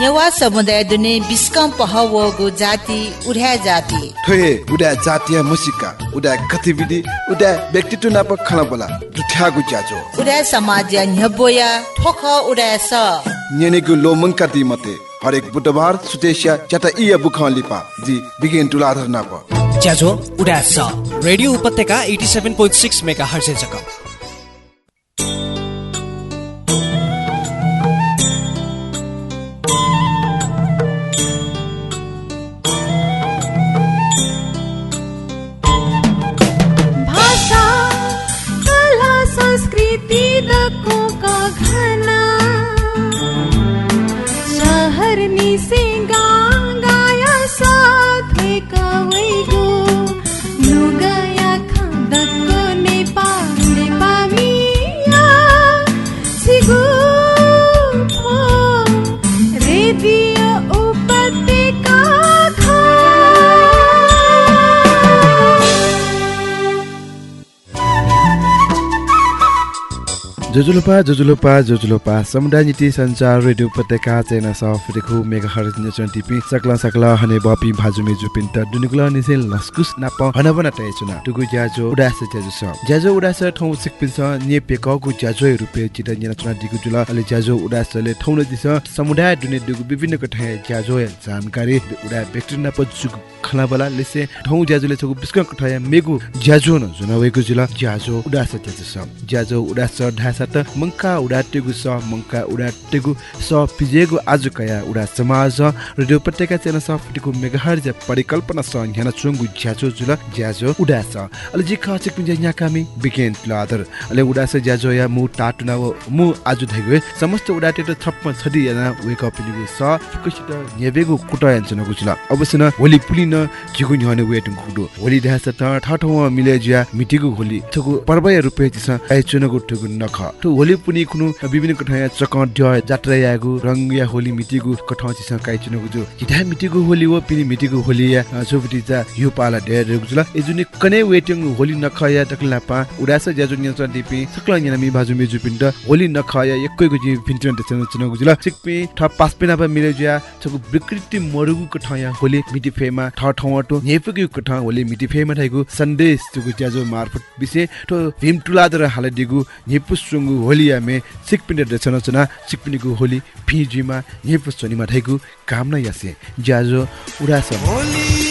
नेवा समुदाय दुने बिस्कम पहवगो जाति उड्या जाति। ठोए उडा जातीय मुसिका उडा गतिविधि उडा व्यक्तित्व नाप खला बोला दुठ्यागु ज्याजो। उड्या समाज न्यबोया ठोख उड्या स। नेनेगु लोमंका दी मते हरेक बुधबार सुतेशिया चटा इया बुखान लिपा जी बिगिन टुलाधर नाप। ज्याजो उडा स। रेडियो उपत्यका 87.6 मेगाहर्ज जक जोजुलोपा जोजुलोपा जोजुलोपा समुदाय नीति संचार रेडियो उपत्यका चेना सफिदेखु मेगा हरज नेचन टिपी सकला सकला हने बपी भाजुमे जुपिन त दुनिकुला निसे लस्कुस नाप हनबना तय चुना टुगु ज्याजो उडास ज्याजो स। ज्याजो उडास ठौ सिकपिन स ने पेकगु ज्याजो रुपे चिता न्याना चुना दिगु जुल अले ज्याजो उडासले ठौ न दिस समुदाय दुने दुगु विभिन्न कठे ज्याजो जानकारी उडा व्यक्ति नाप जुगु खला बला लेसे ठौ ज्याजोले छगु बिस्क कठया मेगु ज्याजो न जुनावेगु जुल ज्याजो उडास ज्याजो स। ज्याजो उडास ढासा त मंका उडाटेगु स मंका उडाटेगु स पिजेगु आज कया उडा समाज। रेडियो उपत्यका चेना स फटिको परिकल्पना स ह्याना चुंगु ज्याजो जुल ज्याजो उडास अले जी खाचिक पिन्जे न्याकामी बिकेन लादर अले उडास ज्याजो या मु टाटुना व मु आज धैगु समस्त उडाटे त थप्प छदि याना वेक अप पिनिगु स फुकसित नेबेगु कुटा यान्छनको जुल अवश्य न होली पुलिन जिगु न्हने वेटु गुडु होली ढास त ठठौ मिले ज्या मिटिगु होली। थगु पर्वय रुपे जिस आइ चुनगु ठगु नख। ठु होली पुनि कुनु विभिन्न कठया चक जात्रा यागु रंग या होली मिटिगु कठ जिस काइ जो जिधा मिटिगु होली व पिनि मिटिगु होली या सोफिति जा यु पाला डेर जुल एजुनि कने वेटिङ होली नख या तकला पा उडास ज्याजु न्यस दिपि सकल न्याना मि बाजु मेजु पिन्ट होली नख या एकैगु जि भिन्टन त चुन चुनगु जुल सिकपि ठ पासपिना पा मिले ज्या छगु विकृति मरुगु कठया होली मिटि फेमा ठ ठौटो नेफगु कठ होली मिटि फेमा थाइगु सन्देश तुगु ज्याजु मार्फत बिसे तो भीम टुलादर हाले दिगु नेपुस सुंगु होलिया मे सिकपिने दछन चना सिकपिनिगु होली फिजिमा नेपुस चनिमा थाइगु कामना यासे ज्याजो उडास होलिया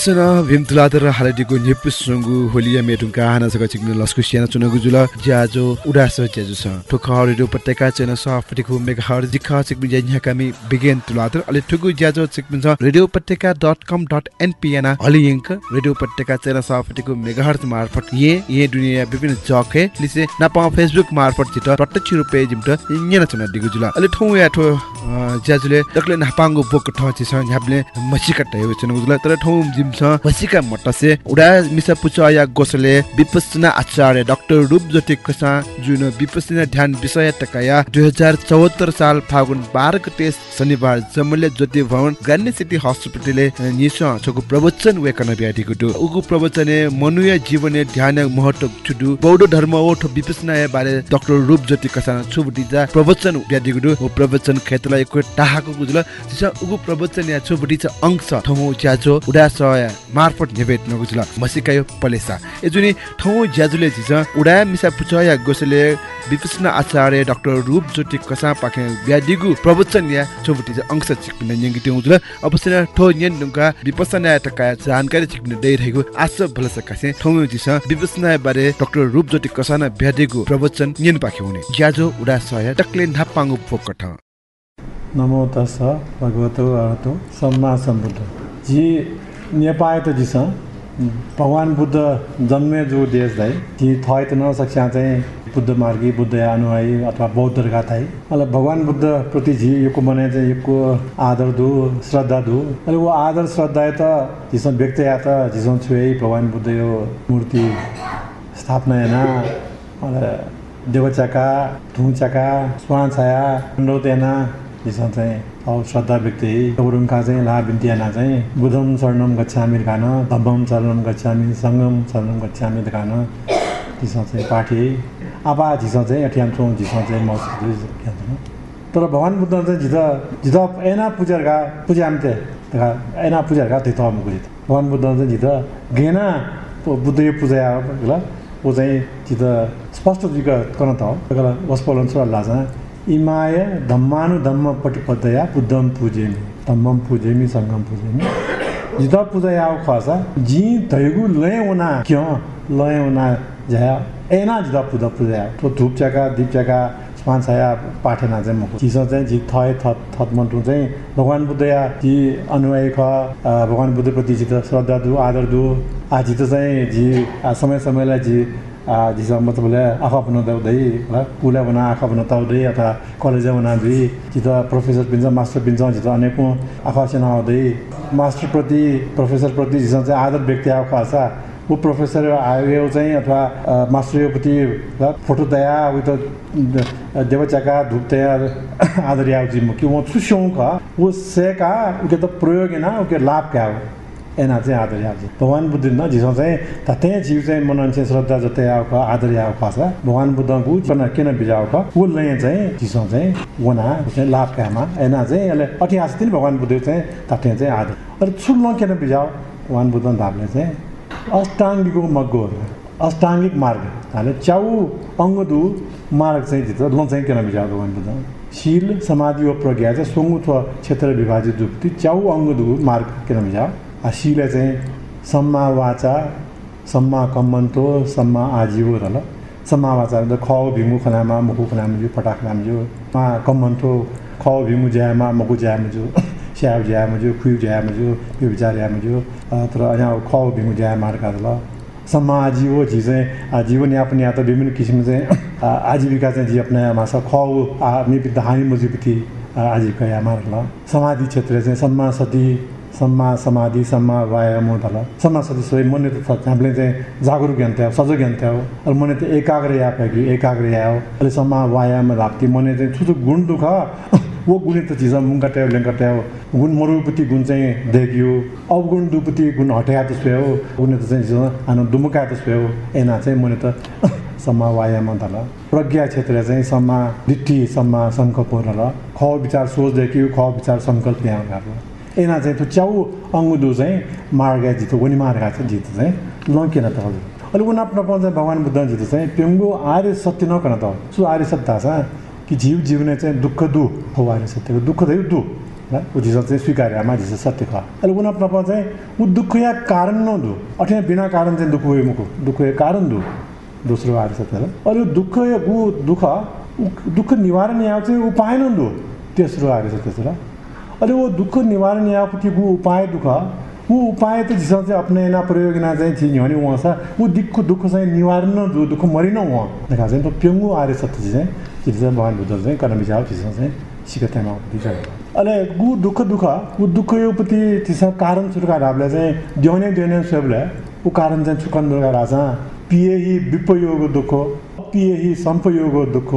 अवश्य न भीम तुलादर हालडिको नेपु सुंगु होलिया मेटुङका हाना सक चिक्न लस्कु सियाना चुनगु जुल ज्याजो उडास ज्याजो छ ठोख हरिडो पत्तेका चेन सफटिको मेगा हर जिखा चिक्बि ज्या कामी बिगेन तुलादर अले ठुगु ज्याजो चिक्बिन छ radio Patteka dot com dot NP एना हलि यंक रेडियो पत्तेका चेन सफटिको मेगा हर्ज मार्फत ये ये दुनिया विभिन्न जखे लिसे नापा फेसबुक मार्फत जित प्रत्यक्ष रुपे जिमट इन्यना चुना दिगु जुल अले ठौ या ठो ज्याजुले दक्ले नापाङ्गो बोक ठ छि छ ह्याबले मसिका टय चुनगु जुल तर ठौ जिम हुनुहुन्छ भसिका मटसे उडा मिसा पुचाया गोसले विपसना आचार्य डाक्टर रूपज्योति खसा जुन विपसना ध्यान विषय तकाया दुई हजार चौहत्तर साल फागुन बाह्र गते शनिबार जमले ज्योति भवन गान्धी सिटी हस्पिटलले निसको प्रवचन वेकन ब्याटीको डु। उगु प्रवचने मनुय जीवने ध्यान महत्व छुडु। बौद्ध धर्म ओठ विपसना बारे डाक्टर रूप ज्योति कसान छु दिजा प्रवचन ब्याटीको डु। प्रवचन क्षेत्रलाई एको टाहाको गुजुल उगु प्रवचन या छु दिजा अंश ठौ ज्याजो उडा सय छाया मार्फत निभेट नगुजुल मसिकायो पलेसा। एजुनी ठौ ज्याजुले झिज उडा मिसा पुछया गोसले विपृष्ण आचार्य डाक्टर रूप ज्योति कसा पाखे व्यादिगु प्रवचन या छोबुति अंश छिक्पिन यङ्गी टेउजुल अवश्य ठो नुका ढुङ्गा या टकाया जानकारी छिक्पिन रहेगु आस भलसका कासे ठौ झिस विपसना बारे डाक्टर रूप ज्योति कसाना व्यादिगु प्रवचन यन पाखे हुने। ज्याजो उडा सय टक्ले नापाङ्गु फोकठ नमो तस्स भगवतो अरहतो सम्मा सम्बुद्ध। जी नेपाल त जिस भगवान् बुद्ध जन्मे जो देश है ती थय त नसक्छ चाहिँ बुद्ध मार्गी बुद्ध अनुयायी अथवा बौद्धका थाई मतलब भगवान् बुद्ध प्रति झि योको मने चाहिँ योको आदर दु श्रद्धा दु। अहिले वो आदर श्रद्धा त झिसो व्यक्त या त झिसो छुए भगवान् बुद्ध यो मूर्ति स्थापना हेना देवचाका धुचाका स्वान छाया नौतेना जिसमा चाहिँ श्रद्धा व्यक्ति गौरुङका चाहिँ ला बिन्तियाना चाहिँ बुधम शरणम गच्छामि खान धम्मम शरणम गच्छामि सङ्गम शरणम गच्छामि खान। जिसमा चाहिँ पाठी आबा झिसो चाहिँ अठ्याम्छौँ झिसो चाहिँ म तर भगवान् बुद्ध चाहिँ झित झित ऐना पुजारका पुजाम्थे तका ऐना पुजारका त्यही त मुकुजित। भगवान् बुद्ध चाहिँ झित गेना बुद्ध यो पूजा ऊ चाहिँ झित स्पष्ट जिक गर्न त वस्पलन छ इमाय धम्मानु धम्म पटिपदया बुद्धम पूजेमी धम्मम पूजेमी सङ्गम पूजेमी जित पूजा याव खसा जी धैगु लय उना क्यों? लय उना झया एना जित पूजा पूजा तो धूप चका दीप चका स्मान छाया पाठेना चाहिँ मुख चिसो चाहिँ झि थय थत थत मन्टु चाहिँ भगवान् बुद्ध या जी अनुयायी ख भगवान् बुद्धप्रति जित श्रद्धा दु आदर दु। आ जित चाहिँ झि समय समयलाई झि जिस मतलब आँखा बनाउँदै होला कुला बना आँखा बनाउँदै अथवा कलेज बनाउँदै जित प्रोफेसर पिन्छ मास्टर पिन्छ जित अनेकौँ आँखा सेनाउँदै मास्टरप्रति प्रोफेसरप्रति जिस चाहिँ आदर व्यक्ति आएको आशा ऊ प्रोफेसर आयो चाहिँ अथवा अ, मास्टर योपट्टि ल, फोटो दया उयो त देवचाका धुप तयार आदर जी कि वो छुस्यौँ का वो से का उके त प्रयोग ना उके लाभ क्या हो एना चाहिँ आदर जी भगवान् बुद्ध न झिसो चाहिँ तते जीव चाहिँ मनान्छे श्रद्धा जतै आएको आदर याव पास भगवान् बुद्धको किन किन बिजाएको ऊ चाहिँ झिसो चाहिँ वना चाहिँ लाभ कामा एना चाहिँ यसले अठियास दिन भगवान् बुद्ध चाहिँ तते चाहिँ आदर अरे छुल्लो किन बिजाओ भगवान् बुद्ध धापले चाहिँ अष्टाङ्गिको मग्गो अष्टाङ्गिक मार्ग हाले च्याउ अङ्गदु मार्ग चाहिँ जित ल चाहिँ किन बिजाउ भगवान् बुद्ध शील समाधि व प्रज्ञा चाहिँ सोङ्गुत्व क्षेत्र विभाजित जुक्ति च्याउ अङ्गदु मार्ग किन बिजाउ शील चाहिँ सम्मा वाचा सम्मा कम्मन्तो सम्मा आजीव रल सम्मा वाचा ख भिमु खनामा मुखु खनाम जो पटाख नाम जो मा कम्मन्तो ख भिमु ज्यामा मुखु ज्याम जो स्याब ज्याम जो खुयु ज्याम जो यो विचार ज्याम जो अ, तर यहाँ ख भिमु ज्या मार्ग ल सम्मा आजीव जी चाहिँ आ, जीवन यापन या त विभिन्न किसिम चाहिँ आजीविका चाहिँ जी मासा ख आ निपित हानि मुजिपिति आजीविका या मार्ग ल समाधि क्षेत्र चाहिँ सम्मा सती सम्मा समाधि सम्मा व्यायाम सम्मा सती सोही मन त हामीले चाहिँ जागरुक ज्ञान थियो सजग ज्ञान थियो अनि मन त एकाग्र या पैकी एकाग्र या हो। अहिले सम्मा व्यायाम राप्ती मन चाहिँ छुचु गुण दुख। वो गुण त चिज मुङ्गा ट्याउ लेङ्का ट्याउ गुण मरुपति गुण चाहिँ देखियो। अवगुण दुपति गुण हटाया त हो। गुण त चाहिँ चिज हानु दुमुका त हो। एना चाहिँ मन त सम्मा व्यायाम तल प्रज्ञा क्षेत्र चाहिँ सम्मा दिट्ठी सम्मा सङ्कल्प र ख विचार सोच देखियो। ख विचार सङ्कल्प यहाँ एना चाहिँ त्यो च्याउ अङ्गुदु चाहिँ मार्ग जितो वनि मार्ग चाहिँ जितो चाहिँ लङ्केन त हजुर अहिले नपाउँछ भगवान् बुद्ध जितो चाहिँ पेङ्गो आर्य सत्य नकन त सु आर्य सत्य छ कि जीव जीवने चाहिँ दुःख दु हो आर्य सत्यको दुःख दु होइन ऊ झिस चाहिँ स्वीकार्यमा झिस सत्य ख अहिले उन चाहिँ ऊ दुःख या कारण न दु बिना कारण चाहिँ दुःख हुए मुख दुःख या कारण दु दोस्रो आएर सत्य अहिले दुःख या दुःख दुःख निवारण या चाहिँ उपाय न दु तेस्रो सत्य छ अहिले वो दुःख निवारण यापट्टि वो उपाय दुःख वो उपाय त जिस चाहिँ अपने ना प्रयोग ना चाहिँ चीज भने वहाँ सा वो दुःख दुःख चाहिँ निवारण जो दुःख मरिन वहाँ देखा चाहिँ त प्यङ्गु आर्य सत्य चाहिँ चिज चाहिँ भगवान् बुद्ध चाहिँ कर्म विचार चिज चाहिँ सिकतामा अहिले गु दुःख दुःख ऊ दुःख योपट्टि चिज कारण सुरकार हामीले चाहिँ द्योने द्योने सबले ऊ कारण चाहिँ चुकन दुर्गा राजा पिए हि विपयोग दुःख पिए हि संपयोग दुःख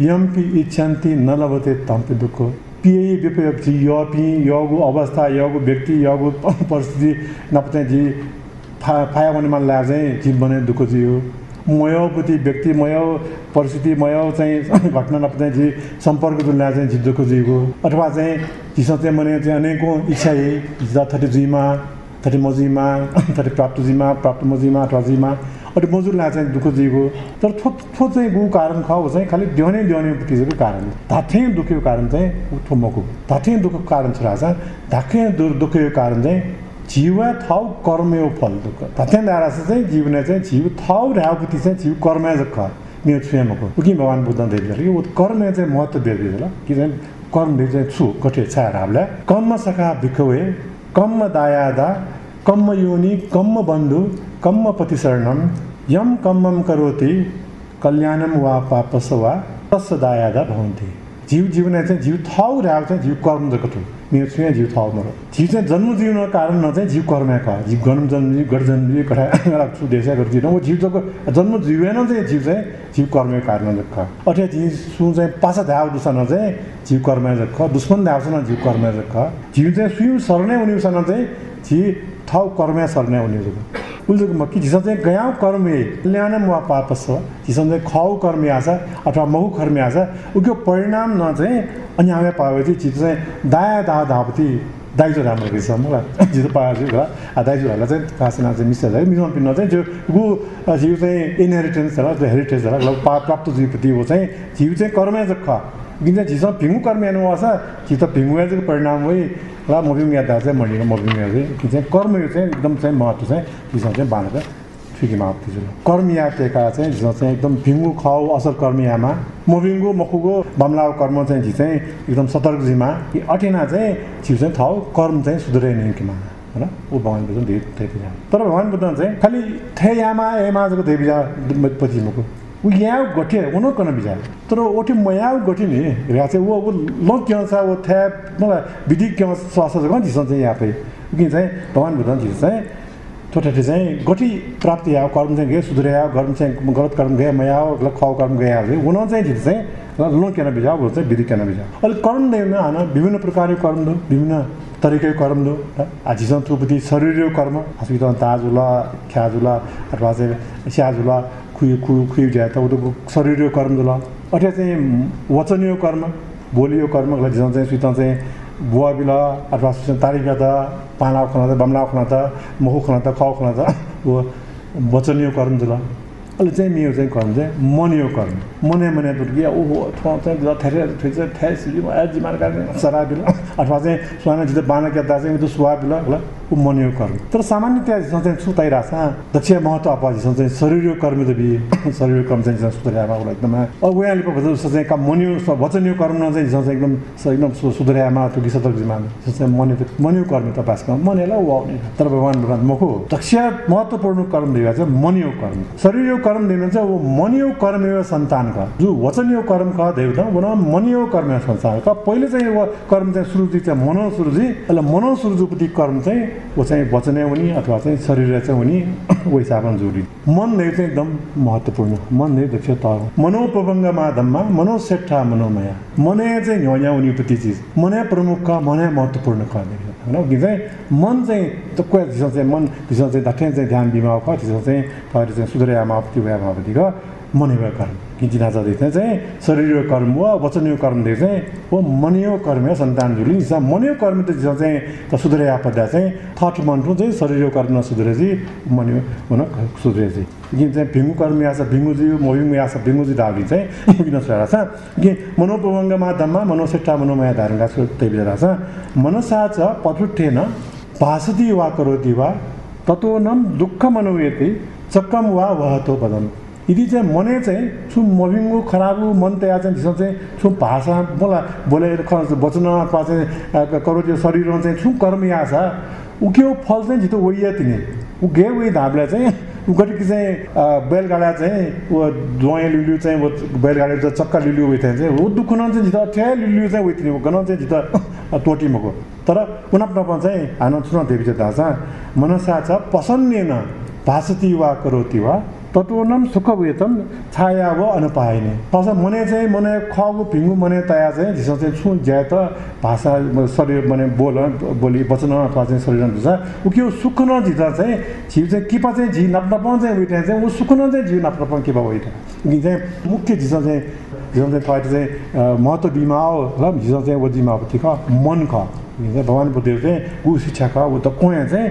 यम्पि इच्छन्ति न लभते तम्पि दुःख। पिए विपयोग जी यपि यगु अवस्था यगु व्यक्ति यगु परिस्थिति नपते जी फा फाया मन लाग्छ चाहिँ जीव बने दुःख जी हो। मयोपति व्यक्ति मयो परिस्थिति मयो चाहिँ घटना नपते जी सम्पर्क जुन चाहिँ जीव दुःख जीको। अथवा चाहिँ जीसँग चाहिँ मने चाहिँ अनेकौँ इच्छा यही जिता थर्टी थर्टी मजीमा थर्टी प्राप्त जीमा प्राप्त मजीमा अथवा जीमा अनि मजुरलाई चाहिँ दुःख जीको तर थो थो चाहिँ गु कारण ख हो चाहिँ खालि द्योने चिजको कारण धाथे दुःखको कारण चाहिँ ऊ थोमको धाथे दुःखको कारण छोरा छ धाके दु दुःखको कारण चाहिँ जीव थाउ कर्मयो फल दुःख धाथे दारास चाहिँ जीवने चाहिँ जीव थाउ ऱ्याउपति चाहिँ जीव कर्म जख मेरो छुएमको उकि भगवान् बुद्ध देवी कि ऊ कर्म चाहिँ महत्त्व दिएको होला कि चाहिँ कर्म चाहिँ छु कठे छा हामीले कर्म सखा भिखवे कम्म दायादा कम्म योनि कम्म बन्धु कम्म पतिशरणम यम कम्मम करोति कल्याणम वा पापस वा तस्य दायादा भवन्ति। जीव जीवने चाहिँ जीव थाउ ऱ्याउ चाहिँ जीव कर्म जगत हो। मेरो छुएँ जीव थाउ मरो। जीव चाहिँ जन्म जीवन कारण न चाहिँ जीव कर्म जीव गणम जन्म गढ जन्म कठा छु देशा गर्छ वो जीव जब जन्म जीवेन चाहिँ जीव चाहिँ जीव कर्म कारण जक्ख अठे जीव सु चाहिँ पासा ध्याउ दुसन चाहिँ जीव कर्म जक्ख दुश्मन ध्याउसन जीव कर्म जक्ख जीव चाहिँ सुयु सर्ने उनीसँग चाहिँ जीव ठाउँ कर्म सर्ने उनीहरू उसले म कि चाहिँ गयाँ कर्मे कल्याणम वा पापस चाहिँ खाउ कर्मे आछ अथवा महु कर्मे आछ उको परिणाम न चाहिँ अन्याय पाएपछि चिज चाहिँ दाया दा धापति दाइजो राम्रो रहेछ मलाई जितो पाएको छु आ दाइजोहरूलाई चाहिँ खासमा चाहिँ मिसर है मिसाउनु पिन्न चाहिँ जो ऊ जिउ चाहिँ इनहेरिटेन्स होला जो हेरिटेज होला प्राप्त जीवप्रति ऊ चाहिँ जिउ चाहिँ कर्मै जख किन? चाहिँ झिस भिङ्गु कर्मे हेर्नु आछ भिङ्गु चाहिँ परिणाम होइ र मोबिङ यादा चाहिँ मोबिङ चाहिँ कि चाहिँ कर्म यो चाहिँ एकदम चाहिँ महत्त्व चाहिँ झिस चाहिँ बाँधेर ठिकैमा आउँदैछु कर्म यातेका चाहिँ झिस चाहिँ एकदम भिङ्गु खाउ असल कर्म यामा मोबिङ्गु मखुगो बमलाउ कर्म चाहिँ झि चाहिँ एकदम सतर्क जिमा। कि अटेना चाहिँ झिउ चाहिँ थाउ कर्म चाहिँ सुध्रै निम्किमा। होइन? ऊ भगवान् बुद्ध धेरै तर भगवान् बुद्ध चाहिँ खालि थे यामा एमाजको देवी पछि ऊ यहाँ गठे उनो कन बिजा तर ओठी मया गठे नि चाहिँ वो ल क्यों छ वो थे मलाई विधि क्यों स्वास्थ्य छ झिस चाहिँ यहाँ पे? कि चाहिँ भगवान् बुद्ध झिस चाहिँ छोटे चाहिँ गठी प्राप्ति आयो कर्म चाहिँ गयो सुध्रिया कर्म चाहिँ गलत कर्म गयो मया गलत खाउ कर्म गयो उन चाहिँ झिस चाहिँ लो केन बिजाओ चाहिँ विधि केन बिजाओ अहिले कर्म देन हान विभिन्न प्रकारको कर्म दो विभिन्न तरिकै कर्म दो। झिसन थुपति शरीर कर्म हस्पिटल ताजुला ख्याजुला अथवा चाहिँ स्याजुला खुइ खु खुइ ज्या त उनीहरूको शरीर कर्म ल अठे चाहिँ वचनीय कर्म बोलियो कर्म झिसन चाहिँ सुत चाहिँ बुवा बिल अथवा तारिख त पाला खुना त बमला खुना त मखु खुना त खाउ खुना त वो वचनीय कर्म जुल अहिले चाहिँ मेरो चाहिँ कर्म चाहिँ मनियो कर्म मने मने दुर्गिया ओहो अथवा चाहिँ थेरे ठुइछ थ्यास जिमान गर्ने सरा बिल अथवा चाहिँ सुहाना जित बाना क्याता चाहिँ त्यो सुहा होला ऊ मनियो कर्म। तर सामान्य त्यहाँ चाहिँ सुताइरहेछ दक्ष महत्त्व अपाजिसन चाहिँ शरीर कर्म त बि शरीर कर्म चाहिँ सुधार्यामा उसलाई एकदमै। अब उहाँले पो चाहिँ काम मनियो वचनीय कर्म न चाहिँ चाहिँ एकदम एकदम सुधार्यामा त्यो विशतक जिमा चाहिँ मन्यो मनियो कर्म त पासमा मनेला ऊ आउने। तर भगवान् भगवान् मखो दक्ष महत्त्वपूर्ण कर्म चाहिँ मनियो कर्म। शरीर कर्म दिनु चाहिँ वो मनियो कर्म सन्तान का। जो वचनीय कर्म का देवता वो मनियो कर्म संसार का। पहिले चाहिँ कर्म चाहिँ सुरुजी चाहिँ मनो सुरुजी अहिले मनो सुरुजुपट्टि कर्म चाहिँ वो चाहिँ वचने हुने अथवा चाहिँ शरीर चाहिँ हुने वो हिसाबमा जोडी। मन नै चाहिँ एकदम महत्त्वपूर्ण मन नै दक्ष त मनोपभङ्ग माधममा मनोसेठा मनोमया। मने चाहिँ न्याउन्या हुनेपट्टि चिज। मनै प्रमुख का मनै महत्त्वपूर्ण का होइन? कि चाहिँ मन चाहिँ त कोही चिज चाहिँ मन चिज चाहिँ दक्षिण चाहिँ ध्यान बिमा का चिज चाहिँ चाहिँ सुधरे आमा त्यो भएपछि मन कर्म किन्चिना चाहिँ शरीर कर्म वा वचन कर्मदेखि चाहिँ वो मनियो कर्म हो सन्तान जुली। जिसा मनियो कर्म त चाहिँ त सुध्रे आपदा चाहिँ थट मन्टु चाहिँ शरीर कर्म नसुध्रे चाहिँ मनियो हुन सुध्रे चाहिँ कि चाहिँ भिङ्गु कर्म या छ भिङ्गुजी मोभिङ्गु या छ भिङ्गुजी डाली चाहिँ किन सुरा छ। कि मनोपवङ्ग माध्यममा मनोश्रेष्ठा मनोमया धारणका छु त्यही बेला छ। मनसा च पटुठेन भासति वा करोति वा तत्वनम दुःख मनोयति चक्कम वा वहतो पदम। यदि चाहिँ मनै चाहिँ छु मभिङ्गु खराबु मन तया चाहिँ झिसो चाहिँ छु भाषा बोला बोलेर वचन अथवा चाहिँ अ, करोति शरीर चाहिँ छु कर्म ऊ हो फल चाहिँ झितो वैया तिनी। ऊ गे उही धापलाई चाहिँ ऊ कति चाहिँ बैलगाडा चाहिँ ऊ दुवाई लिलु चाहिँ बैलगाडा चाहिँ चक्का लिलु उयो चाहिँ ऊ दुःख न चाहिँ झितो ठ्याइ लिलु चाहिँ उयो तिनी गन चाहिँ झितो टोटीमको तर उनाप्न चाहिँ हान सुन देवी चाहिँ दासा मनसा छ पसन्नेन भासति वा करोति वा। तत्वनम सुख वेतम छाया व अनुपाइने तस मने चाहिँ मने खगु भिङ्गु मने तया चाहिँ झिसो चाहिँ छु ज्या त भाषा शरीर मने बोल बोली वचन चाहिँ शरीर हुन्छ। ऊ के सुख न झिता चाहिँ झिउ चाहिँ किपा चाहिँ झि नाप्न चाहिँ उइटा चाहिँ। ऊ सुख न चाहिँ झिउ नाप्न किपा उइटा कि चाहिँ मुख्य झिसो चाहिँ झिसो चाहिँ चाहिँ महत्त्व बिमा हो ल झिसो चाहिँ वो जिमा मन ख। भगवान् बुद्धदेव चाहिँ ऊ शिक्षा ख ऊ त कोया चाहिँ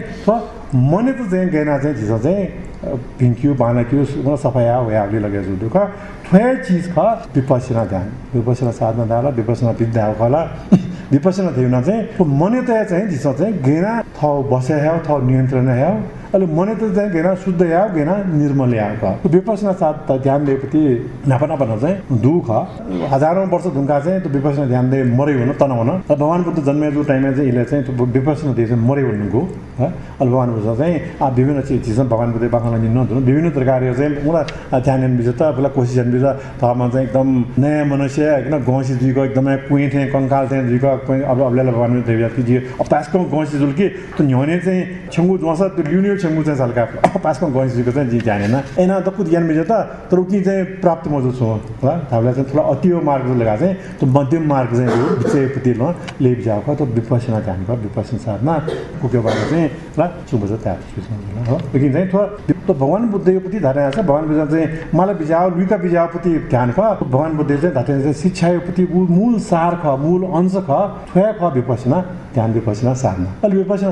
मने त चाहिँ गहना चाहिँ झिसो चाहिँ भिङ्क्यु बाँडक्यु मतलब सफाया हो आगले लगेको छु दुःख। चिज ख विपसना ध्यान। विपसना साधना ध्यान विपसना विद्या हो खला। विपसना थिएन चाहिँ मने त चाहिँ झिसो चाहिँ घेना थ बसे थ नियन्त्रण ह्याउ अहिले मने त चाहिँ घेना शुद्ध ह्याउ घेना निर्मल ख विपसना साथ त ध्यान दिएपछि नापा नापा चाहिँ दुःख। हजारौँ वर्ष ढुङ्गा चाहिँ त्यो विपसना ध्यान दिए मऱ्यो हुन तन हुन र भगवान् बुद्ध जन्मेको टाइममा चाहिँ यसले चाहिँ त्यो विपसना दिए चाहिँ मऱ्यो भन्नुको है। अहिले भगवान् बुद्ध चाहिँ आ विभिन्न चिज चिज भगवान् बुद्ध बाख्रालाई निन्नु विभिन्न प्रकारको चाहिँ मलाई ध्यान बिच त पहिला कोसिस बिच थमा चाहिँ एकदम नयाँ मनुष्य होइन गौसी दुईको एकदमै कुइँ थिएँ कङ्काल थिएँ दुईको अब अबले भगवान् बुद्ध अब पासको गौसी जुल कि त्यो न्याउने चाहिँ छेङ्गु जोस त्यो ल्युनियो छेङ्गु चाहिँ सल्का पासको गौसी जुलको चाहिँ जी जानेन एना त कुद ज्ञान बिच त? तर उकि चाहिँ प्राप्त मौजु छु। ल हामीलाई चाहिँ थोडा अति मार्ग लगाएको चाहिँ त्यो मध्यम मार्ग चाहिँ यो विषयपट्टि ल लेप जाएको त्यो विपसना भयो विपसना साथमा कुक्योबाट चाहिँ ल सुबह चाहिँ त्यहाँ हो लेकिन चाहिँ थोडा त्यो भगवान् बुद्धपट्टि धारणा छ भगवान् बुद्ध चाहिँ मलाई बिजाओ लुइका बिजाओपट्टि ध्यान ख भगवान् बुद्ध चाहिँ धारणा चाहिँ शिक्षापट्टि मूल सार ख मूल अंश ख थोया ख विपसना ध्यान विपसना साधना अहिले विपसना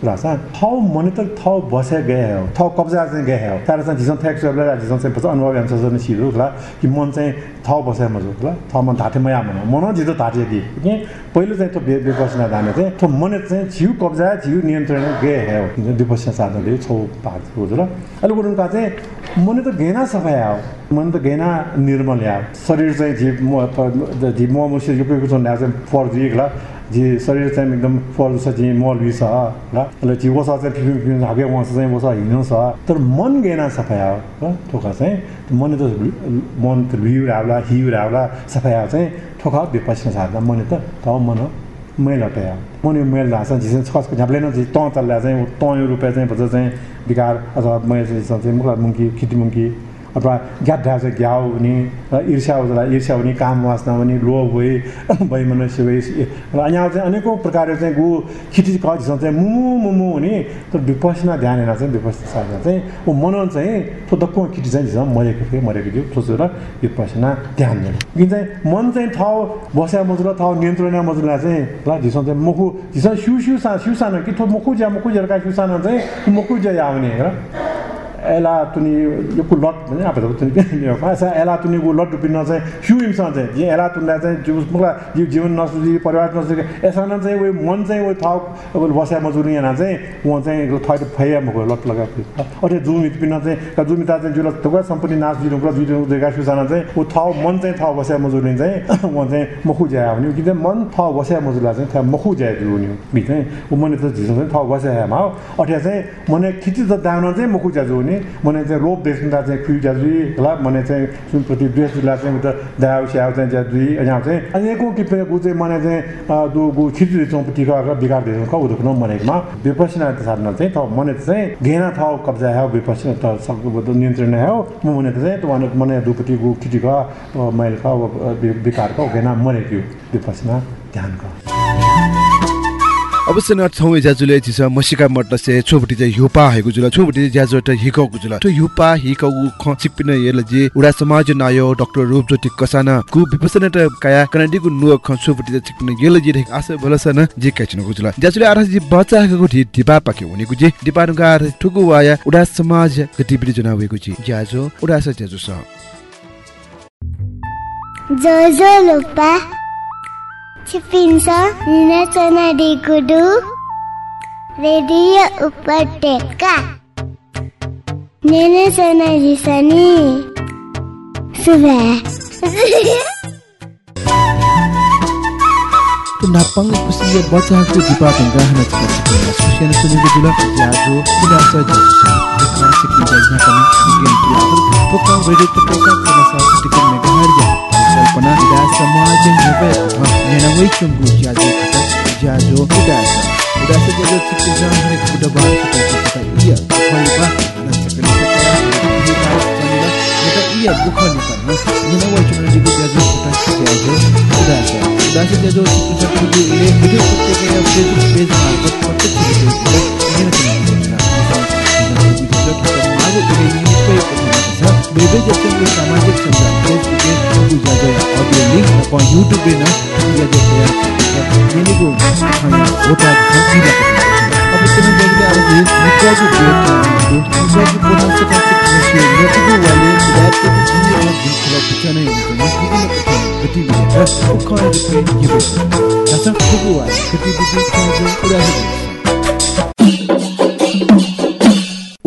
कुरा छ ठाउँ मने त ठाउँ बसे गए हो। ठाउँ कब्जा चाहिँ गए हो। तर चाहिँ झिसो थ्याक सबलाई झिसो चाहिँ पछि अनुभव हुन्छ चाहिँ सिधो होला कि मन चाहिँ ठाउँ बसे मजो ल ठाउँमा धाटे मया मन मन झिटो धाटे कि? कि पहिलो चाहिँ त्यो विपसना धाने चाहिँ त्यो मने चाहिँ झिउ कब्जा झिउ नियन्त्रण गए हो। विपसना साधनाले छौ भाग ल। अहिले उनका चाहिँ मने त घेना सफाया हो। मन त घेना निर्मल या शरीर चाहिँ झिप म झिप म पेको चाहिँ जी शरीर चाहिँ एकदम फल छ जी मल बि छ ल। जी वसा चाहिँ फिफिङ फिफिङ हागे वसा चाहिँ वसा हिँड्नु छ। तर मन गेना सफाया हो ल ठोका चाहिँ। मन त मन त भिउ रावला हिउ रावला सफाया चाहिँ ठोका विपसना साध्दा मन त त मन मैल हटाया मन यो मैल ढाँचा झिसे खसको झाप्ले न तँ चल्ला चाहिँ तँ यो रुपियाँ चाहिँ भन्छ चाहिँ विकार अथवा मैले चाहिँ चाहिँ मुखला मुङ्की खिटी मुङ्की अथवा चाहिँ घ्याउ हुने र ईर्ष्या हुँदा ईर्ष्या हुने काम वासना हुने लोभ भए भइ मनुष्य भए। र यहाँ चाहिँ अनेकौँ प्रकारले चाहिँ गु खिटी कजिसँग चाहिँ मुमु मुमु हुने। तर विपसना ध्यान हेरेर चाहिँ विपसना साधना चाहिँ ऊ मन चाहिँ त्यो दक्कु खिटी चाहिँ झिसँग मरेको थियो मरेको थियो सोचेर विपसना ध्यान दिनु किन चाहिँ मन चाहिँ ठाउँ बस्या मजुर ठाउँ नियन्त्रण मजुरलाई चाहिँ ल झिसँग चाहिँ मुखु झिसँग सिउ सिउ सा सिउ सानो कि थो मुखु ज्या मुखु झर्का सिउ सानो चाहिँ मुखु ज्या आउने हेर। एला तुनी यो कु लट भने अब त तुनी यो पासा एला तुनी गु लट पिन चाहिँ ह्यु चाहिँ जे एला तुनलाई चाहिँ जीव मुखला जीव जीवन नसुजी परिवार नसुजी यसमा चाहिँ उयो मन चाहिँ उयो अब बस्या मजुरी यहाँ चाहिँ उहाँ चाहिँ थै फैया मुख लट लगाएको अझै जुमित पिन चाहिँ जुमिता चाहिँ जुल थुका सम्पत्ति नाच दिनु देगा सुसाना चाहिँ ऊ थाउ मन चाहिँ थाउ बस्या मजुरी चाहिँ उहाँ चाहिँ मखु ज्या हुने कि चाहिँ मन थाउ बस्या मजुरलाई चाहिँ थाहा मखु ज्या दिउने बि चाहिँ ऊ मने त झिसो चाहिँ थाउ बस्या हो अठ्या चाहिँ मने खिची त दाउन चाहिँ मखु ज्या जुने मने चाहिँ रोप देख्दा चाहिँ ज्या जुई होला मने चाहिँ सुन प्रति द्वेष जुला चाहिँ उता दाउ स्याउ चाहिँ ज्या जुई यहाँ चाहिँ अनेकौँ किसिमको गु चाहिँ मने चाहिँ दु गु खिची चौपट्टि गरेर बिगार दिनु क उदुक न मनेकोमा। विपसना चाहिँ थाउ मने त चाहिँ घेना थाउ कब्जा है विपसना त सक्दो नियन्त्रण है म मने त चाहिँ त मने दुपट्टि गु खिची क मैल क विकार क घेना मरेको विपसना ध्यान क। अवश्य न छौ ज्याजुले जिस मसिका मट से छोबटी चाहिँ युपा हेगु जुल छोबटी ज्याजु त हिकगु जुल। तो युपा हिकगु ख सिपिन येल जे उडा समाज नायो डाक्टर रूपज्योति कसाना कु विपसन त काया कनाडीगु नुव ख छोबटी चाहिँ सिपिन येल जे आसे भलसन जे कैचन गु जुल। ज्याजुले आर जी बच्चा हेगु ढि दिपा पाके उनीगु जे दिपा नुगा ठुगु वाया उडा समाज गतिविधि जनावेगु जी। ज्याजो उडा स ज्याजु स। जोजो lupa Cipinsa Nina Sana di Kudu Radio Upateka Nina Sana di Sani Sudah नापाङ कुसिया बच्चाको दिपा ढुङ्गा हन चिका चिका सुसियान सुनेको जुल ज्याजो उदास ज्याजो दुखा सिक्किम जाइना पनि विज्ञान पुरा पोका रेडियो टोका kana sa टिकन में गहर जा कल्पना दा समाज नबे नेना वै चंगु ज्याजो कता ज्याजो उदास उदास ज्याजो चिक्की जान हने कुदा बा चिका चिका iya bukhali ba ana sakali sakala eta iya bukhali ba नेना वै चंगु जिगु ज्याजो कता ज्याजो उदास उदास ज्याजो चिक्की सकु ले भिडियो पत्ते के फेसबुक पेज मार्फत प्रत्येक भिडियो नेना मागो इने निकै छ बेबे जस्तो सामाजिक सञ्जाल फेसबुक फेसबुक ज्याजो अडियो लिङ्क अपन युट्युब न ज्याजो यिनीको होटा दिँदा अब तेरो जहिले अब ये निकाजु डेट निकाजु बोनस का सिक्नेचर नेटिगु वाले सुधारको जुनियर और दिखला पिछाने हुन्छ निस्किने गतिविधि र उखर पनि के भयो जस्तो खुबु वा गतिविधि काजु पुरा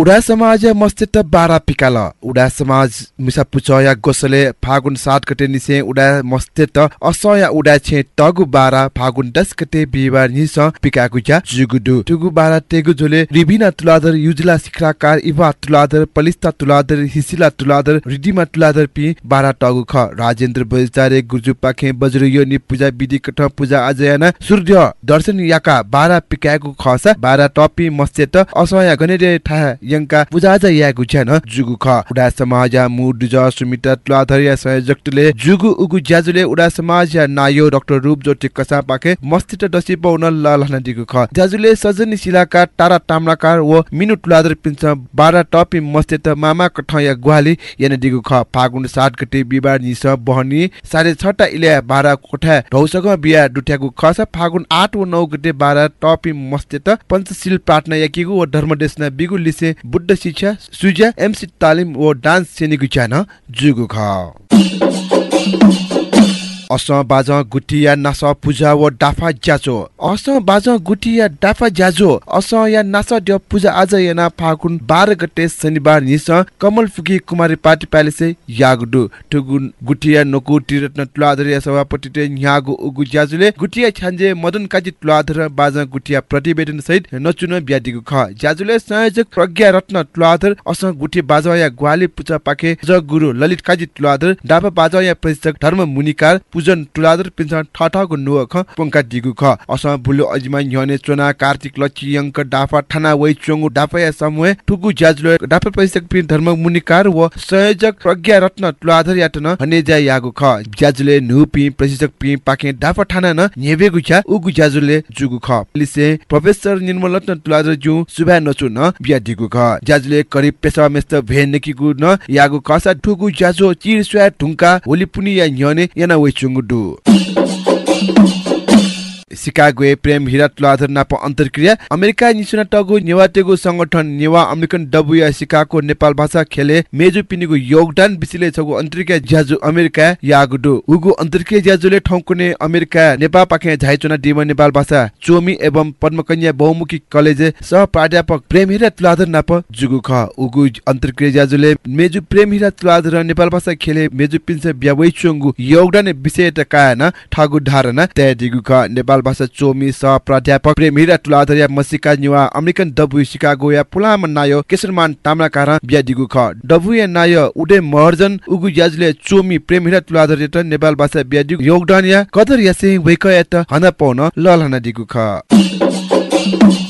उडा समाज मस्तित बारा पिकाल। उडा समाज मिसा पुचया गोसले फागुन सात गते निसे उडा मस्तित असया उडा छे तगु बारा। फागुन दस गते बिहिबार निस पिकागु जा जुगुडु। तुगु बारा तेगु झोले रिभिना तुलादर युजला सिखराकार इवा तुलादर पलिस्ता तुलादर हिसिला तुलादर रिडिमा तुलादर पि बारा तगु ख। राजेन्द्र बजारे गुर्जु पाखे बज्र यो नि पूजा विधि कठ पूजा आजयाना। सूर्य दर्शन याका बारा पिकागु खसा। बारा टपी मस्तित असया गनेरे ठा यंका पूजाजा यागु छ्यान जुगु ख उडा समाज मुड ज सुमिता तुलाधरिया संयोजकले जुगु उगु ज्याजुले उडा समाज नायो डाक्टर रूप ज्योति कसा पाके मस्तित दसी पौन लहना दिगु ख। ज्याजुले सजनी शिलाका तारा ताम्राकार व मिनु तुलाधर पिन्छ बारा टपी मस्तित मामा कठया गुहाली याने दिगु ख। फागुन सात गते बिबार निस बहनी साढे छटा इले बारा कोठा ढौसग बिया डुट्यागु खस फागुन आठ व नौ गते बारा टपी मस्तित पञ्चशील प्रार्थना याकिगु व धर्मदेशना बिगु लिसे बुद्ध शिक्षा सुजा एमसी तालिम व डान्स सेनिगु च्यान जुगु ख अस बाज गुटिया नास पूजा व डाफा ज्याजो अस बाज गुटिया डाफा ज्याजो अस या नास ड्य पूजा आज याना फागुन बाह्र गते शनिबार निस कमल फुकी कुमारी पार्टी प्यालेसे यागडु टुगुन गुटिया नोकु तिरत्न तुलाधर सभापति न्यागु उगु ज्याजुले गुटिया छान्जे मदन काजी तुलाधर बाज गुटिया प्रतिवेदन सहित नचुन ब्यादिगु ख ज्याजुले संयोजक प्रज्ञा रत्न तुलाधर अस गुटी बाजया ग्वाली पूजा पाके ज गुरु ललित काजी तुलाधर डापा बाजया प्रशिक्षक धर्म मुनिकार पूजन तुलाधर पिन्छ ठठको नुव ख पंका दिगु ख। अस बुलु अजिमा न्यने चोना कार्तिक लची अंक डाफा ठाना वै चोंगु डाफा समूह ठुगु ज्याजुले डाफा प्रशिक्षक पिन धर्म मुनिकार व संयोजक प्रज्ञा रत्न तुलाधर यातन हने जा यागु ख। ज्याजुले नु पि प्रशिक्षक पि पाके डाफा ठाना न नेबेगु छ उगु ज्याजुले जुगु ख। लिसे प्रोफेसर निर्मल रत्न तुलाधर जु सुभा नचु न बिया दिगु ख। ज्याजुले करिब पेसा मेस्त भेन गु न यागु कसा ठुगु ज्याजो चिर स्वा ढुंका होली पुनि या न्यने याना वै चुंगु सिकागो प्रेम हिरा तुलाधर नाप अन्तर्क्रिया। अमेरिका निसुना टगु नेवाटेगु संगठन नेवा अमेरिकन डबुया सिकाको नेपाल भाषा खेले। मेजु पिनिगु योगदान बिसिले छगु अन्तर्क्रिया ज्याजु अमेरिका यागुडु। उगु अन्तर्क्रिया ज्याजुले ठौकुने अमेरिका नेपाल पाखे झाइचुना डिम नेपाल भाषा। चोमी एवं पद्मकन्या बहुमुखी कलेज सह प्राध्यापक प्रेम हिरा तुलाधर नाप जुगु ख। उगु अन्तर्क्रिया ज्याजुले मेजु प्रेम हिरा तुलाधर नेपाल भाषा खेले। मेजु पिन्से ब्यावै चुंगु योगदान विषय कायना ठगु धारणा तय दिगु ख। नेपाल भाषा चोमी सह प्राध्यापक प्रेमिरा तुलाधरिया मसिका निवा अमेरिकन डबु सिकागो या पुलाम नायो केसरमान ताम्राकार बिया दिगु ख। डबु या नायो उडे महर्जन उगु याजले चोमी प्रेमिरा तुलाधरिया त नेपाल भाषा बिया दिगु योगदान या कदर यासे वैक या त हना पाउन ललहना दिगु ख।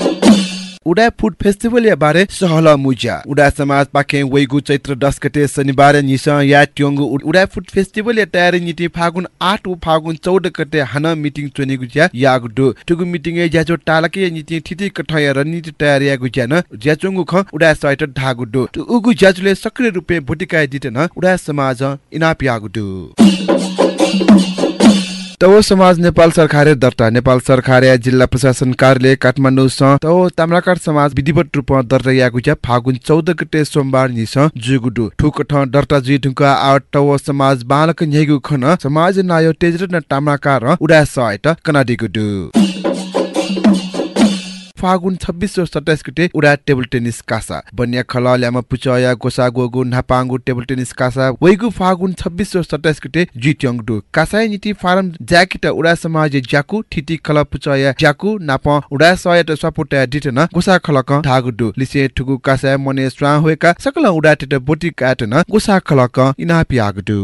उडा फुड फेस्टिभल या बारे सहल मुजा उडा समाज पाखे वैगु चैत्र दस गते शनिबार निस या ट्योङ्गु उडा फुड फेस्टिभल या तयारी नीति फागुन आठ उ फागुन चौध गते हान मिटिङ चुनेगु ज्या यागु टुगु मिटिङ ज्याचो टालके नीति थिति कठया रणनीति तयारी यागु ज्या न ज्याचोङ्गु ख उडा साइट धागु दु उगु ज्याजुले सक्रिय रुपे भोटिकाय दिते न उडा समाज इनाप यागु दु तव समाज नेपाल सरकार दर्ता नेपाल सरकार जिल्ला प्रशासन कार्यालय काठमाडौँ स तव ताम्राकार समाज विधिवत रूपमा दर्ता यागु ज्या फागुन चौध गते सोमबार निस जुगुडु ठुक दर्ता जुइ ढुङ्का आठ तव समाज बालक न्यागु खन समाज नायो तेजर न ताम्राकार उडा सहायता कनाडिगु दु फागुन छब्बिस र सत्ताइस गते उडा टेबल टेनिस कासा बन्या खल ल्यामा पुचया गोसा गोगु नापाङ्गु टेबल टेनिस कासा वैगु फागुन छब्बिस र सत्ताइस गते जिट्यङ डु कासाय नीति फारम ज्याकिट उडा समाज ज्याकु ठिटी खल पुचया ज्याकु नाप उडा सय त सपोट डिटन गोसा खलक धागु डु लिसे ठुगु कासाय मने स्वा होएका सकल उडा टेट बोटी काटन गोसा खलक इनापि आगु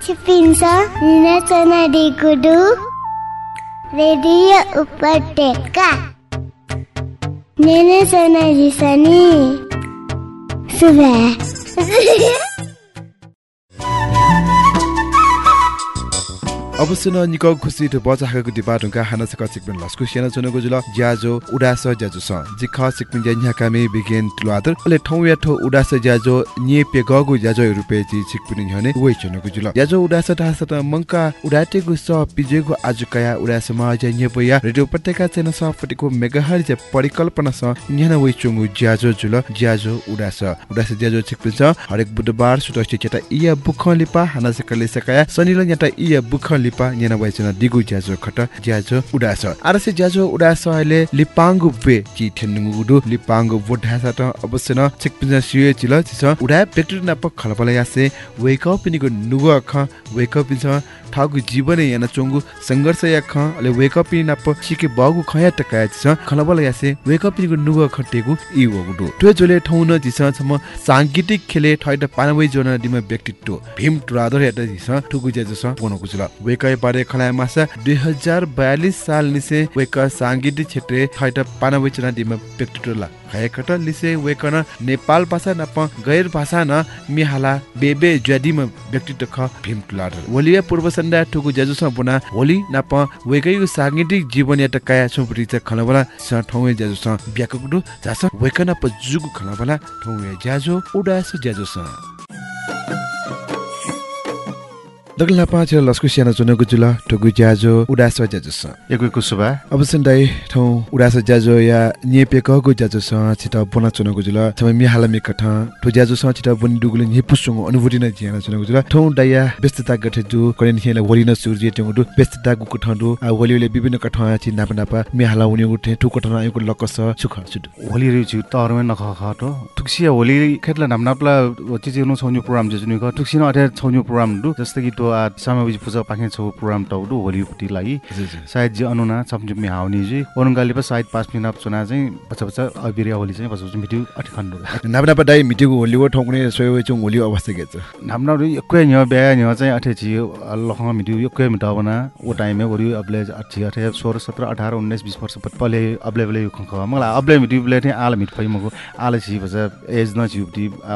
Cipinsa, Nina Sana di Kudu, Radio Upateka. Nina Sana di sini, Sudah. अवश्य न निको खुसी बचाएको दिपा ढुङ्गा हाना सक सिकपिन लस्कु सेना चुनको जुल। ज्याजो उडास ज्याजो स। जिख सिकपिन ज्या कामे बिगेन तुलादर अले ठौ या ठौ उडास ज्याजो nye pe gogu ज्याजो रुपे जी सिकपिन हने वइ चुनको जुल। ज्याजो उडास ढास त मंका उडाटेगु स पिजेगु आजुकाया उडा समाज nye पया। रेडियो पत्रिका चेन स फटिको मेगाहर जे परिकल्पना स न्याना वइ चुंगु ज्याजो जुल। ज्याजो उडास उडास ज्याजो सिकपिन स हरेक बुधबार सुटस्टी चेता इया बुख लिपा हाना सकले सकाया सनिल न्याटा इया बुख लिपा न्याना वाइचना दिगु ज्याजो खट ज्याजो उडास। आरसे ज्याजो उडास अहिले लिपाङ्गु बे चि थेनुगुडु लिपाङ्गु बोढासा त अवश्य न छिकपिन सिए चिल छिस उडा पेक्टु न प खलपला यासे वेक अप निगु नुगु अख वेक अप छ ठागु जीवन याना चोंगु संघर्ष या ख अले वेक अप न सिके बगु खया टकाय खलबला यासे वेक अप निगु खटेगु इ वगुडु त्यो जोले ठौन जिस छम सांगीतिक खेले ठैट पानवै जोन व्यक्तित्व। भीम टुरादर यात जिस ठुगु ज्याजो छ पोनको जुल वेक बारे खलाय मासा दुई हजार बयालिस साल निसे वेक साङ्गीतिक क्षेत्र खैट पानवै दिम व्यक्तित्व ला। खयकट लिसे वेकन नेपाल भाषा नप गैर भाषा न मिहाला बेबे ज्यादिम व्यक्तित्व ख भीम टुलार वलिया पूर्व सन्दा ठुगु ज्याजु स बुना होली नप वेकैगु साङ्गीतिक जीवन यात काया छुपरि त खलबला स ठौए ज्याजु स। ब्याकगु जास वेकन प जुगु खलबला ठौए ज्याजो उडास ज्याजु स। दगला पाँच लस्कु स्याना चुनको जुल ठुगु ज्याजो उडास ज्याजु एकुको सुबा। अब दाई ठौ उडास ज्याजो या नेपे कहको ज्याजो स छिट बोना चुनको जुल समय मिहाला मे कठ ठो ज्याजो स छिट बन डुगुले नि पुसुङ अनुभूति न ज्याना चुनको जुल ठौ दाया व्यस्तता गठे जु करेन हिला वरि न सूर्य टेंगु दु व्यस्तता गु कठंडु आ वलिले विभिन्न कठ छि नाप नाप मिहाला उनी उठे ठु कठन आएको लकस सुख सुड होली रि छु तरमे नख खटो तुक्सिया होली खेतला नाम नापला चिजि नु छौन्यु प्रोग्राम जजुनि ग तुक्सिन अथे छौन्यु प्रोग्राम दु जस्तै कि आ सामाविज पूजा पाखे छौ प्रोग्राम टौ दु होली पुटी लागि सायद जे अनुना चमचु मि हाउनी जी ओरंगाली प सायद 5 मिनट चुना चाहिँ बच्चा बच्चा अबिरिया होली चाहिँ बच्चा बच्चा मिटिउ अठि खण्डु नाप नाप दाई मिटिगु होली व ठौकने सोय चुङ होली अवस्था गेछ नाम नाउ एकै न्य ब्या न्य चाहिँ अठे छि लख मिटिउ एकै मिटावना ओ टाइममे ओरि अबले अठि अठे 16 17 18 19 20 वर्ष पले अबले बले मलाई अबले बले थे आल मिट फै आल छि एज न छि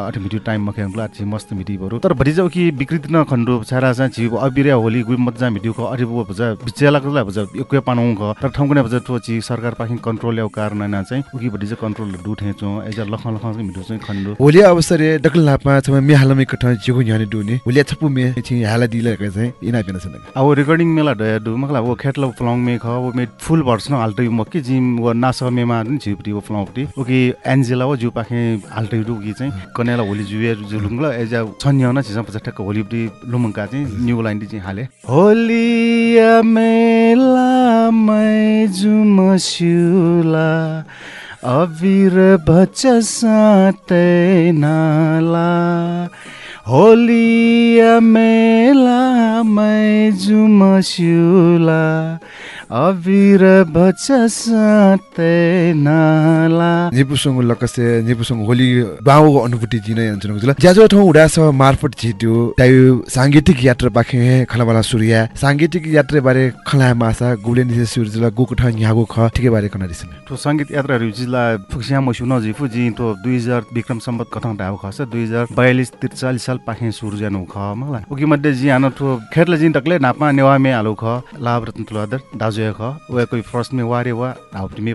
अठे टाइम मखे अंगला छि मस्त तर कि विकृति न छारा चाहिँ छि अबिरिया होली गुइ मज्जा मिटिउ ख अठे बु बजा बिचेला कला बजा एकै पानौ ख तर ठौकने बजा तो छि सरकार पाखि कन्ट्रोल याउ कारण न चाहिँ उकि भरि चाहिँ कन्ट्रोल दु ठेचो एज लख लख मिटिउ चाहिँ खण्डु होली अवसर डकल लापा छ मे हालमे कठ जिगु न्याने दुने होली छपु मे छि हाला दिले के चाहिँ इना बिना सन अब रिकर्डिङ मेला डया दु मखला वो खेतला फ्लङ मे ख वो मे फुल भर्सन हाल्टै म के जिम वो नास मेमा नि छिपटी वो फ्लङपटी ओके एन्जेला वो जु पाखे हाल्टै दु कि चाहिँ कनेला होली जुए जुलुङला एज छन्य न छिसा पछा ठक्क होलीपटी लुमङका चाहिँ न्यू लाइन चाहिँ हाले। होलिया मेला मै जुम सिउला अबिर बच्चा सातै नाला। होलिया मेला मै जुम सिउला अबिर बच्चा सातै नाला। निपुसँग लकसे निपुसँग होली बाउ अनुभूति जिन नगुजल ज्याजो ठाउँ उडास मार्फत छिट्यो तायु सांगीतिक यात्रा पाखे खलावाला सूर्या। सांगीतिक यात्रा बारे खला मासा गुले निसे सूर्यला गुको ठाउँ यहाँको ख ठिकै बारे कना दिसन तो सङ्गीत यात्राहरू जिल्ला फुक्सिया मसु नजिफु जी तो दुई हजार विक्रम सम्बत कथं ढाउ खस दुई हजार बयालिस त्रिचालिस साल पाखे सुरु जानु ख मलाई उकि मध्ये जी हानो ठो खेतले जिन तकले नापा नेवा मे हालो ख लाभ रत्न तुलादर दाजु मे मे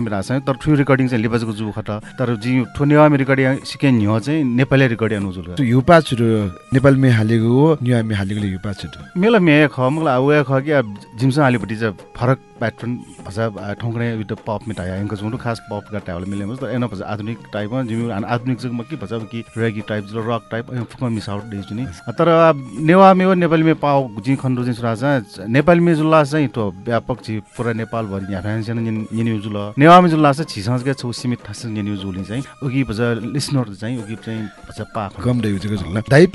मे रास तर ठु रेकर्डिङ चाहिँ जु खट तर जी ठु मे रेकर्डिङ सिके न्यो चाहिँ नेपाली रेकर्डिङ अनुजुल त्यो युपा छुरो नेपालमे हालेको हो न्युयामे हालेकोले युपा छुरो मेला मे ख मलाई आउ ख कि हालेपट्टि चाहिँ फरक प्याटर्न भसा ठोक्ने विथ पप मिठाई एङ्क जुन खास पप का टाइपले मिले तर एन भसा आधुनिक टाइपमा जिम आधुनिक म के भन्छ कि रेगी टाइप जो रक टाइप फुकमा मिसाउट दिन्छु नि। तर अब नेवा मेवा नेपालीमा पाउ जी खण्डु चाहिँ सुरा नेपालीमा जुल्ला चाहिँ त्यो व्यापक छि पुरा नेपालभरि यहाँ फ्यान्सन यिनी जुल नेवामी जुल्ला चाहिँ छिसँग के छौ सीमित थास यिनी जुली चाहिँ। उकि भन्छ लिसनर चाहिँ उकि चाहिँ भन्छ पा कम दै उजको झुल्ला दाइ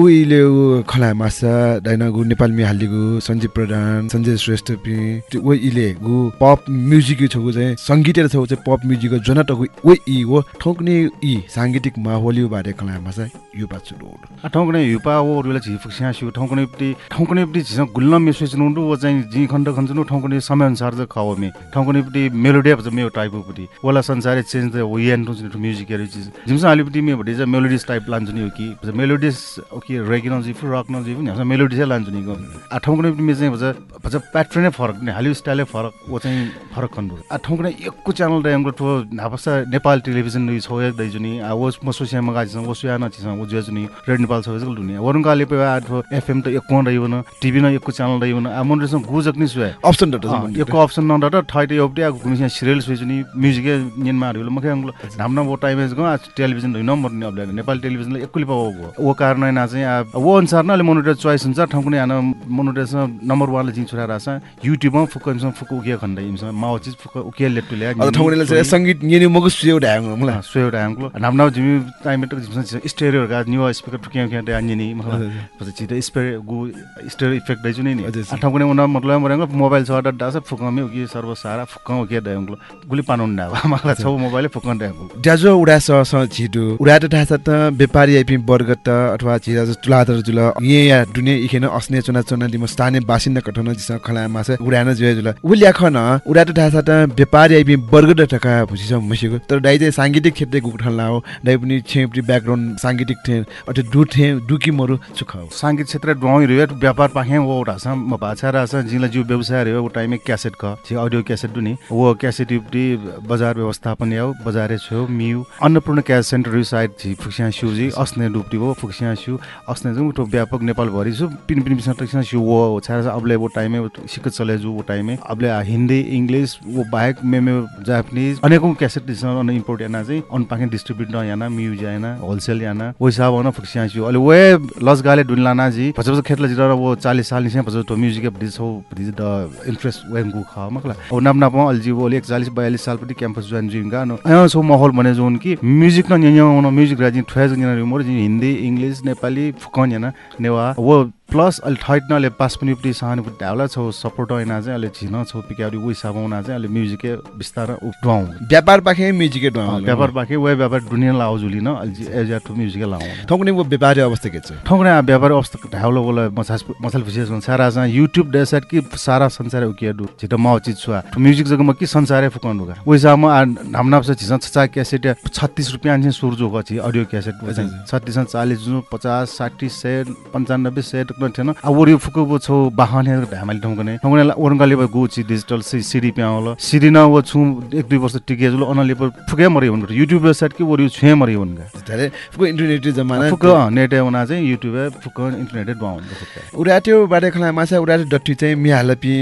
उहिले उ खला मासा दाइनागु नेपालमे हालेको सञ्जीव प्रधान सञ्जय श्रेष्ठ पि उ इले गु पप म्युजिक छगु चाहिँ सङ्गीत छगु चाहिँ पप म्युजिक जन टगु उ इ हो ठोक्ने इ साङ्गीतिक माहौली बारे खला मासा यो बाछु रोड ठाउँकने हिपा ओ रुला झि फुक्सिया सु ठाउँकने पटी ठाउँकने पटी झिस गुल्न मेसेज नुडु ओ चाहिँ जि खण्ड खन्जनु ठाउँकने समय अनुसार चाहिँ खाओ मे ठाउँकने पटी मेलोडी भन्छ मेरो टाइप पटी वाला संसारै change the way and to music हेरि चिज जिमसा हाली पटी मे भटी चाहिँ मेलोडिस टाइप लान्छु नि हो कि मेलोडिस ओके रेगिन जि फु रक न जि पनि हाम्रो मेलोडी चाहिँ लान्छु नि आ ठाउँकने पटी मे चाहिँ भन्छ भन्छ प्याटर्नै फरक नि हाली स्टाइलै फरक ओ चाहिँ फरक आ ठाउँकने एकको च्यानल द हाम्रो ठो नापसा नेपाल टेलिभिजन नु छौ एक दैजु नि आ वो म सोसिया मगाजिसँग वो सुया नचिसँग वो जुया नि रेड नेपाल छ जल दुनिया। वरुण काले पे एफएम त एक कोन रहिबन टिभी न एकको च्यानल रहिबन आ मन रेसँग गुजक नि सुया। अप्सन डट एकको अप्सन न डट थाइटे एउटै आ गुमिसिया सिरियल सुइजु नि म्युजिक निन मारु मखे अंगलो नाम न वो टाइम इज गो टेलिभिजन होइन नम्बर नि अबले नेपाल टेलिभिजनले एककुली पाउ वो कारण ना चाहिँ वो अनुसार न मोनिटर चोइस हुन्छ ठाउँकुने आन मोनिटर नम्बर 1 ले जिङ छुरा रास युट्युबमा फुकन्छ फुक उके खण्ड इमस माउ चिज फुक उके लेट्टु ले अब ठाउँले चाहिँ सङ्गीत यनि मगु सुयो ढाङ मलाई। सुयो ढाङलो नाम न जिमी टाइम त जिम स्टेरियो का न्यू स्पिकर टुक्या क्या अन्य नि मतलब पछि छिटो स्पे गु स्टेरियो इफेक्ट दैछु नि ठाउँकुने उना मतलब मरेंग मोबाइल छ डट दास फुकमे उके सर्व सारा फुक उके ढाङलो गुली पानुन ना मलाई छौ मोबाइल फुकन ढाङलो ज्याजो उडा स स छिटो। उडा त छ त व्यापारी आइपि वर्ग त अथवा छिरा तुलाधर जुल। ये या दुनिया इखेन अस्ने चुना चुना दिम स्थानीय बासिन्दा कठन जिस खला मासे उडा जुए जुल। उल्या खन उडा त थाहा छ व्यापारी आइपि वर्ग मसिको तर दाइ चाहिँ साङ्गीतिक क्षेत्र गुठन लाओ दाइ पनि छेप्री ब्याकग्राउन्ड साङ्गीतिक थे अथे दु थे दुकी मरु सुखाउ साङ्गीत क्षेत्र ड्रॉइंग रिवे व्यापार पाखे वो रास म बाछा रास जिला जिउ व्यवसाय टाइम क्यासेट छि अडियो क्यासेट दुनी वो क्यासेट युपटी बजार व्यवस्थापन याउ बजारे छौ मिउ। अन्नपूर्ण क्यास सेन्टर साइड छि फुक्सिया सुजी अस्ने डुप्टी वो फुक्सिया सु अस्ने जु तो व्यापक नेपाल भरि छु पिन पिन बिसा तक्सिया सु वो छारा अबले सिक चले जु टाइम अबले हिन्दी इंग्लिश वो बाहेक मेमे जापानिज अनेकौं क्यासेट दिस अन इम्पोर्ट याना चाहिँ अन डिस्ट्रिब्युट याना मिउ याना होलसेल याना वो हिसाब अन फुक्सिया सु अले वे लस गाले जी पछप खेतला जिरा वो 40 साल निसे पछप तो म्युजिक दिस हो द इन्ट्रेस्ट वेन गु ख मकला ओ नाम नाम अलजी वो 41 42 साल पति क्याम्पस जोइन जिंगा नो अयो सो माहौल बने जोन कि म्युजिक न म्युजिक राजिन थ्वेज न्य मोर हिन्दी इंग्लिश नेपाली फुकन याना नेवा वो प्लस अहिले थर्ड अहिले पास पनि उप्टी सहानुभूति ढाउला छौ सपोर्ट होइन चाहिँ अहिले झिन छौ पिक्याउरी उही साबाउना चाहिँ अहिले म्युजिकै बिस्तार उठाउँ व्यापार पाखे म्युजिकै ढाउ व्यापार पाखे वे व्यापार दुनियाँ लाउ जुलिन अहिले एज टु म्युजिकै लाउ ठोक्ने वो व्यापारी अवस्था के छ? ठोक्ने व्यापार अवस्था ढाउलो बोला मसाल फुसिस सारा चाहिँ युट्युब डेसाइड कि सारा संसार उकिया दु छिटो म चिज छुआ म्युजिक जग्गामा कि संसारै फुकाउनु गा उही साम नाम नाम छ झिसन छचा क्यासेट छत्तिस रुपियाँ चाहिँ सुरजो छि अडियो क्यासेट छत्तिस चालिस पचास साठी सेट पन्चानब्बे सेट थिएन। अब वरि फुको छौ बाहने ढामाली ठाउँकने ठाउँकने ओरङ्गाले ब गो छि डिजिटल सि सिडी प्याउल। सिडी न वो छु एक दुई वर्ष टिके जुल अनले फुके मरि हुन युट्युब वेबसाइट के वरि छुए मरि धेरै फुको इन्टरनेट जमाना। फुक नेट उना चाहिँ युट्युब फुक इन्टरनेट बाउ हुन्छ फुक। उडाट्यो बाटे खला माछा उडाट्यो डट्टी चाहिँ मिहाल पि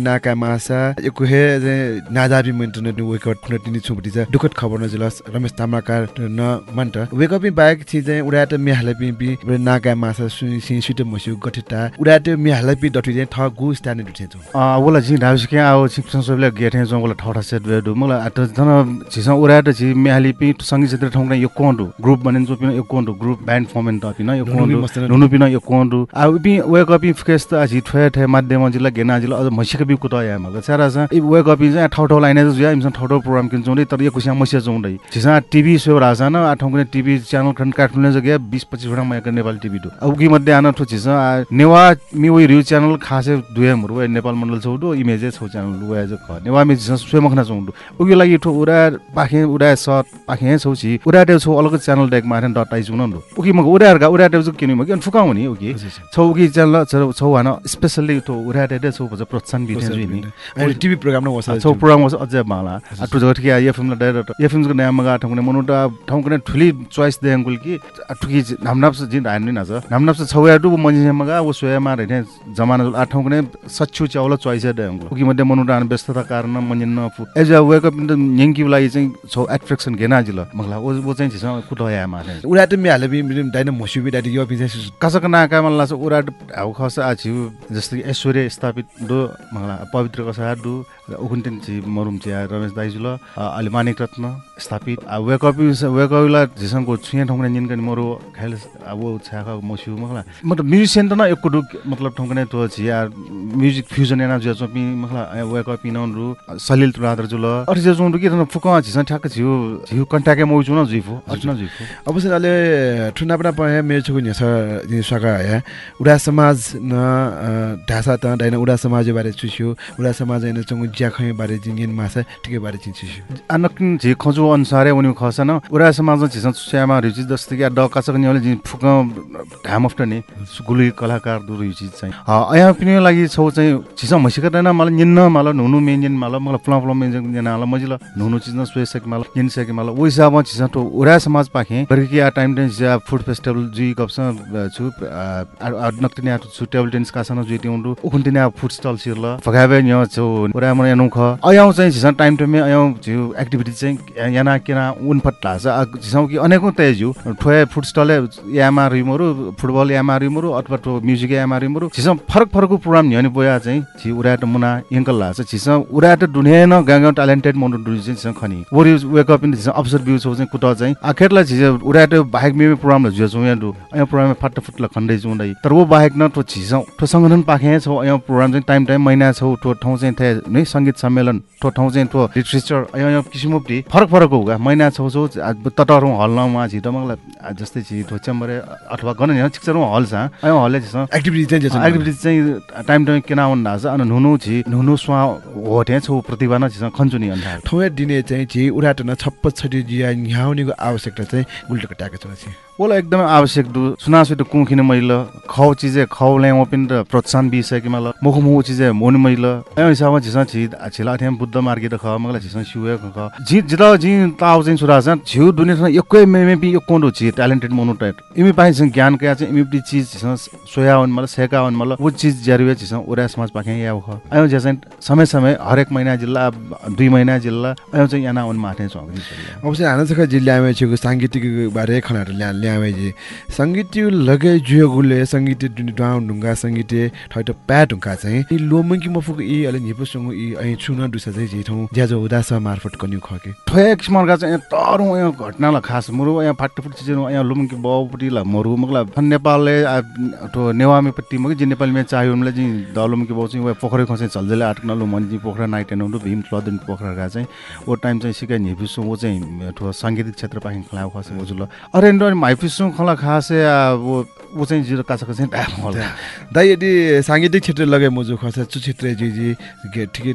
नाका माछा चाहिँ नाजाबी इन्टरनेट वेकअप नटिनी छुपटी छ। दुखद खबर न जिलस रमेश तामाकार न मन्ट। वेकअप बाइक छि चाहिँ उडाट्यो मिहाल पि नाका माछा सुनि सि सुट मस्यु गठिता उडाट्यो मिहाल पि चाहिँ ठ गु स्ट्यान्डर्ड उठे छु आ वला जी धाउस के आओ छिप सबले गेथे जो वला ठठा सेट वेडु मला अट धन छिस उराट छि मेहाली पि संगीत क्षेत्र ठाउँना यो कोन्डु ग्रुप बनेन जो पिन यो कोन्डु ग्रुप ब्यान्ड फर्मेन त पिन यो कोन्डु नुनु पिन यो कोन्डु आ पि वेक अप फिकेस त आजि ठ्वे ठ्वे माध्यम जिल्ला गेना जिल्ला अझ मसिक बि कुत या मग सारा स इ वेक अप चाहिँ ठाउँ ठाउँ लाइन जो इमसन ठाउँ ठाउँ प्रोग्राम किन जोंदै तर यो कुसिया मसिया जोंदै छिसा टिभी सो राजा न आ ठाउँ कुने टिभी च्यानल खन काठमाडौँ जग्या 20 25 वटा मया नेपाल टिभी दु। अब कि मध्ये आन ठु छिसा नेवा मि वे रिउ च्यानल खासे दुयमहरु वे नेपाल मण्डल छौ दु इमेज छौ च्यानल वे ज ख। नेवा मि छिसा स्वयं मखना छौ दु उगि लागि ठु उरा पाखे उरा सट पाखे छौ छि। उरा देउ छौ अलग च्यानल डेक माथन डटाइ जुन दु उगि मग उरा हरका उरा देउ किनि मग फुकाउ नि उगि। छौ उगि च्यानल छौ छौ हान स्पेशली ठु उरा दे छौ भज प्रोत्साहन बिथे जुनि अनि टिभी प्रोग्राम न वसा छौ प्रोग्राम was अझै माला। अटु जगत कि ये फिल्म डाइरेक्टर ये फिल्म को नाम मगा ठाउँने मनुटा ठाउँ कुने ठुली चोइस दे अंकुल कि अटुकी नामनाप से जिन हान्ने नाज नामनाप से छौ याटु मनि मगा मा रहे जमाना आ ठाउँ कुने सच्चु चावल चोइस दे अंकुल उकि मध्ये अन व्यस्तता कारण मनि न फु एज अ वेक अप इन लागि चाहिँ छौ एट्र्याक्सन गेना जिल। मगला वो वो चाहिँ छिस कुटया मा चाहिँ उडाट्यो मिहाल पि डाइन मस्यु बि डाइट यो चाहिँ कसक नाका मल्ला छ उरा हाउ खस आछु जस्तै कि ऐश्वर्य स्थापित दो मगला पवित्र कसा दु उकुन्टेन छि मरुम छि रमेश दाइजुल अलि मानिक रत्न स्थापित वेकअप वेकअपला झिसङको छुया ठाउँकने निनकन मरु खाइल अब छाका मस्यु मगला मतलब म्युजिशियन त न एक कुटु मतलब ठाउँकने तो छि यार म्युजिक फ्युजन एना जो चोपी मगला वेकअप इन रु सलिल तुरादर जुल अरि जे जोंडु कि न फुक झिस ठ्याक छिउ झिउ कन्ट्याके मौ जुन जुइफु अचन जुइफु अवश्य अहिले ठुना पनि पहे मेरो छोको नि छ सका या उडा समाज न ढासा त डाइन उडा समाज बारे चुस्यो उडा समाज हैन चंगु ज्याखै बारे जिनिन मासा टिके बारे चिन्छु अनकिन झि खजु अनुसारै उनी खसन उरा समाज छिस छ्यामा रुचि जस्तै कि ड कसक नि जि फुक ढाम अफ्ट नि गुली कलाकार दु रुचि चाहिँ। अया पनि लागि छौ चाहिँ छिस मसिक दैन मलाई निन्न मलाई नुनु मेन्जन मलाई मलाई फ्ला फ्ला मेन्जन जना मलाई मजिल नुनु चिज न स्वे सक निन सक मलाई ओइ हिसाबमा छिस तो उरा समाज पाखे। बरकी आ टाइम टेन्स या फुड फेस्टिभल जुइ गप्स छु नक्तिने छु टेबल टेन्स कासन जुइ टिउन्डु उखुन्तिने फुड स्टल सिरल। फगाबे न्य छौ उरा मन एनु ख अयाउ चाहिँ छिस टाइम टाइममे अयाउ झिउ एक्टिभिटी चाहिँ याना केना उनफट लास झिसौ कि अनेकौँ तेज झिउ। ठोए फुड स्टल यामा रिमोरु फुटबल यामा रिमोरु अथवा ठो म्युजिक यामा रिमोरु छिसौ फरक फरकको प्रोग्राम न्यनि बोया चाहिँ। छि उराट मुना यङ्कल लास छिसौ उराट दुनिया न गाउँ ट्यालेन्टेड मनु दुई चाहिँ छिसौ खनि। वरि वेकअप इन छिसौ अवसर बिउ छौ चाहिँ कुट चाहिँ। आखेरलाई छिस उराट बाहेक मेमे प्रोग्राम ल छौ यहाँ दु अया प्रोग्राम फाट फुट ल खण्डै जुँदै तर वो बाहेक न ठो छिसौ ठो संगठन पाखे छौ। अया प्रोग्राम चाहिँ टाइम टाइम महिना छौ ठो ठाउँ चाहिँ थे नै सङ्गीत सम्मेलन ठो ठाउँ चाहिँ ठो लिटरेचर फरक फरक होगा महिना छौ छौ तटरौँ हल नमा छिटो मलाई जस्तै छि ठो चम्बरे अथवा गन नि छिक्चरौँ हल छ अया हलले एक्टिभिटी चाहिँ एक्टिभिटी चाहिँ टाइम टाइम केना आउनु छ? अनि नुनु छि नुनु स्वा होटे छौ प्रतिभा न छिसौ खन्चु नि अन्त। ठौया दिने चाहिँ जे उडाट न छप्प छटी जिया न्याउनेको आवश्यकता चाहिँ गुल्टो कटाएको छ। ओला एकदमै आवश्यक दु सुनासु त कुखिन मैल खौ चिजे खौ ल्याउ पिन त प्रोत्साहन बिसके मल मुख मुख चिजे मोन मैल ए हिसाबमा झिस छि छिला बुद्ध मार्गे ख मगला झिस सिउ ख। जि जित जि ताउ चाहिँ सुरा छ छिउ दुनिया एकै मेमे बि एक कोन्डो छि ट्यालेन्टेड मोनो टाइट इमि पाइ छ ज्ञान के चाहिँ इमि चीज झिस सोया हुन मल सेका हुन मल वो चीज जरुवे झिस ओरा समाज पाखे या ख। आयो समय समय हरेक महिना जिल्ला दुई महिना जिल्ला आयो चाहिँ याना उन माथे छ अवश्य हाना जिल्लामा छेको साङ्गीतिक बारे खनाहरू ल्या ल्यावे जे सङ्गीत लगे जुयो गुले सङ्गीत डाउन ढुङ्गा सङ्गीत ठैट प्या ढुङ्गा चाहिँ। इ लोमङ्की मफुक इ अले निपुसँग इ ऐ छुन दुसा चाहिँ जे ठाउँ ज्याजो उदास मार्फत कन्यु खके। ठोया चाहिँ तरु यहाँ घटनालाई खास मरु यहाँ फाटफुट चिजहरू यहाँ लुम्की बाउपट्टि ला मरु फन नेपालले नेवामेपट्टि मग जे नेपालीमा चाहियो उनले चाहिँ दलुम्की बाउ चाहिँ वहाँ पोखरै खसे झल्झले आटकन लु मन चाहिँ पोखरा नाइट एन्ड भीम क्लदिन पोखरा चाहिँ। ओ टाइम चाहिँ सिकाइ निपिसु वो चाहिँ ठो साङ्गीतिक क्षेत्र पाखि खला खसे बुझुल अरे एन्ड माइपिसु खला खासे वो वो चाहिँ जिरो कासा चाहिँ ड्याम होला दाइ यदि साङ्गीतिक क्षेत्र लगे मुजु खस चु क्षेत्र जी जी गे ठिकै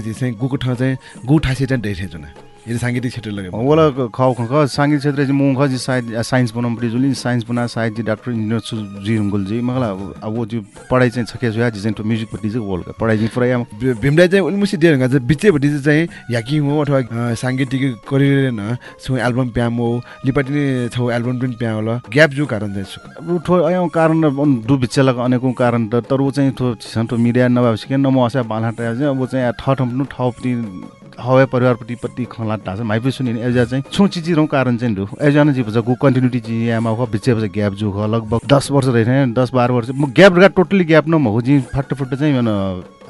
जी चाहिँ गुको ठाउँ चाहिँ गु ठासे चाहिँ धेरै यदि साङ्गीतिक क्षेत्र ओला खाउ खख साङ्गीतिक क्षेत्र चाहिँ मुख जी सायद साइन्स बनाउनु पऱ्यो जुन साइन्स बना सायद जी डाक्टर इन्जिनियर छु जी हुङ्गुल जी मलाई अब अब जो पढाइ चाहिँ छके जुया जी चाहिँ म्युजिकपट्टि चाहिँ बोल पढाइ चाहिँ पुरै भीमलाई चाहिँ उल्मुसी दिएर चाहिँ बिचैपट्टि चाहिँ याकिङ हो अथवा साङ्गीतिक करियर न छु एल्बम प्याम हो। लिपाटी नै छौ एल्बम पनि प्या होला। ग्याप जो कारण चाहिँ छु अब ठो अयौँ कारण दु बिचेलाको अनेकौँ कारण त तर ऊ चाहिँ थो छिसन ठो मिडिया नभएपछि के नम असा बाल्हा चाहिँ अब चाहिँ ठ ठाउँ ठाउँपट्टि हवे परिवारपट्टि पट्टि खला ढाँछ माइपे सुनि एजा चाहिँ छु चिचिरौँ कारण चाहिँ ढु एजा नै गु कन्टिन्युटी जी यामा हो बिचे पछि ग्याप जो लगभग दस वर्ष रहेछ दस बाह्र वर्ष। म ग्याप टोटली ग्याप न हो। जी फाट फुट चाहिँ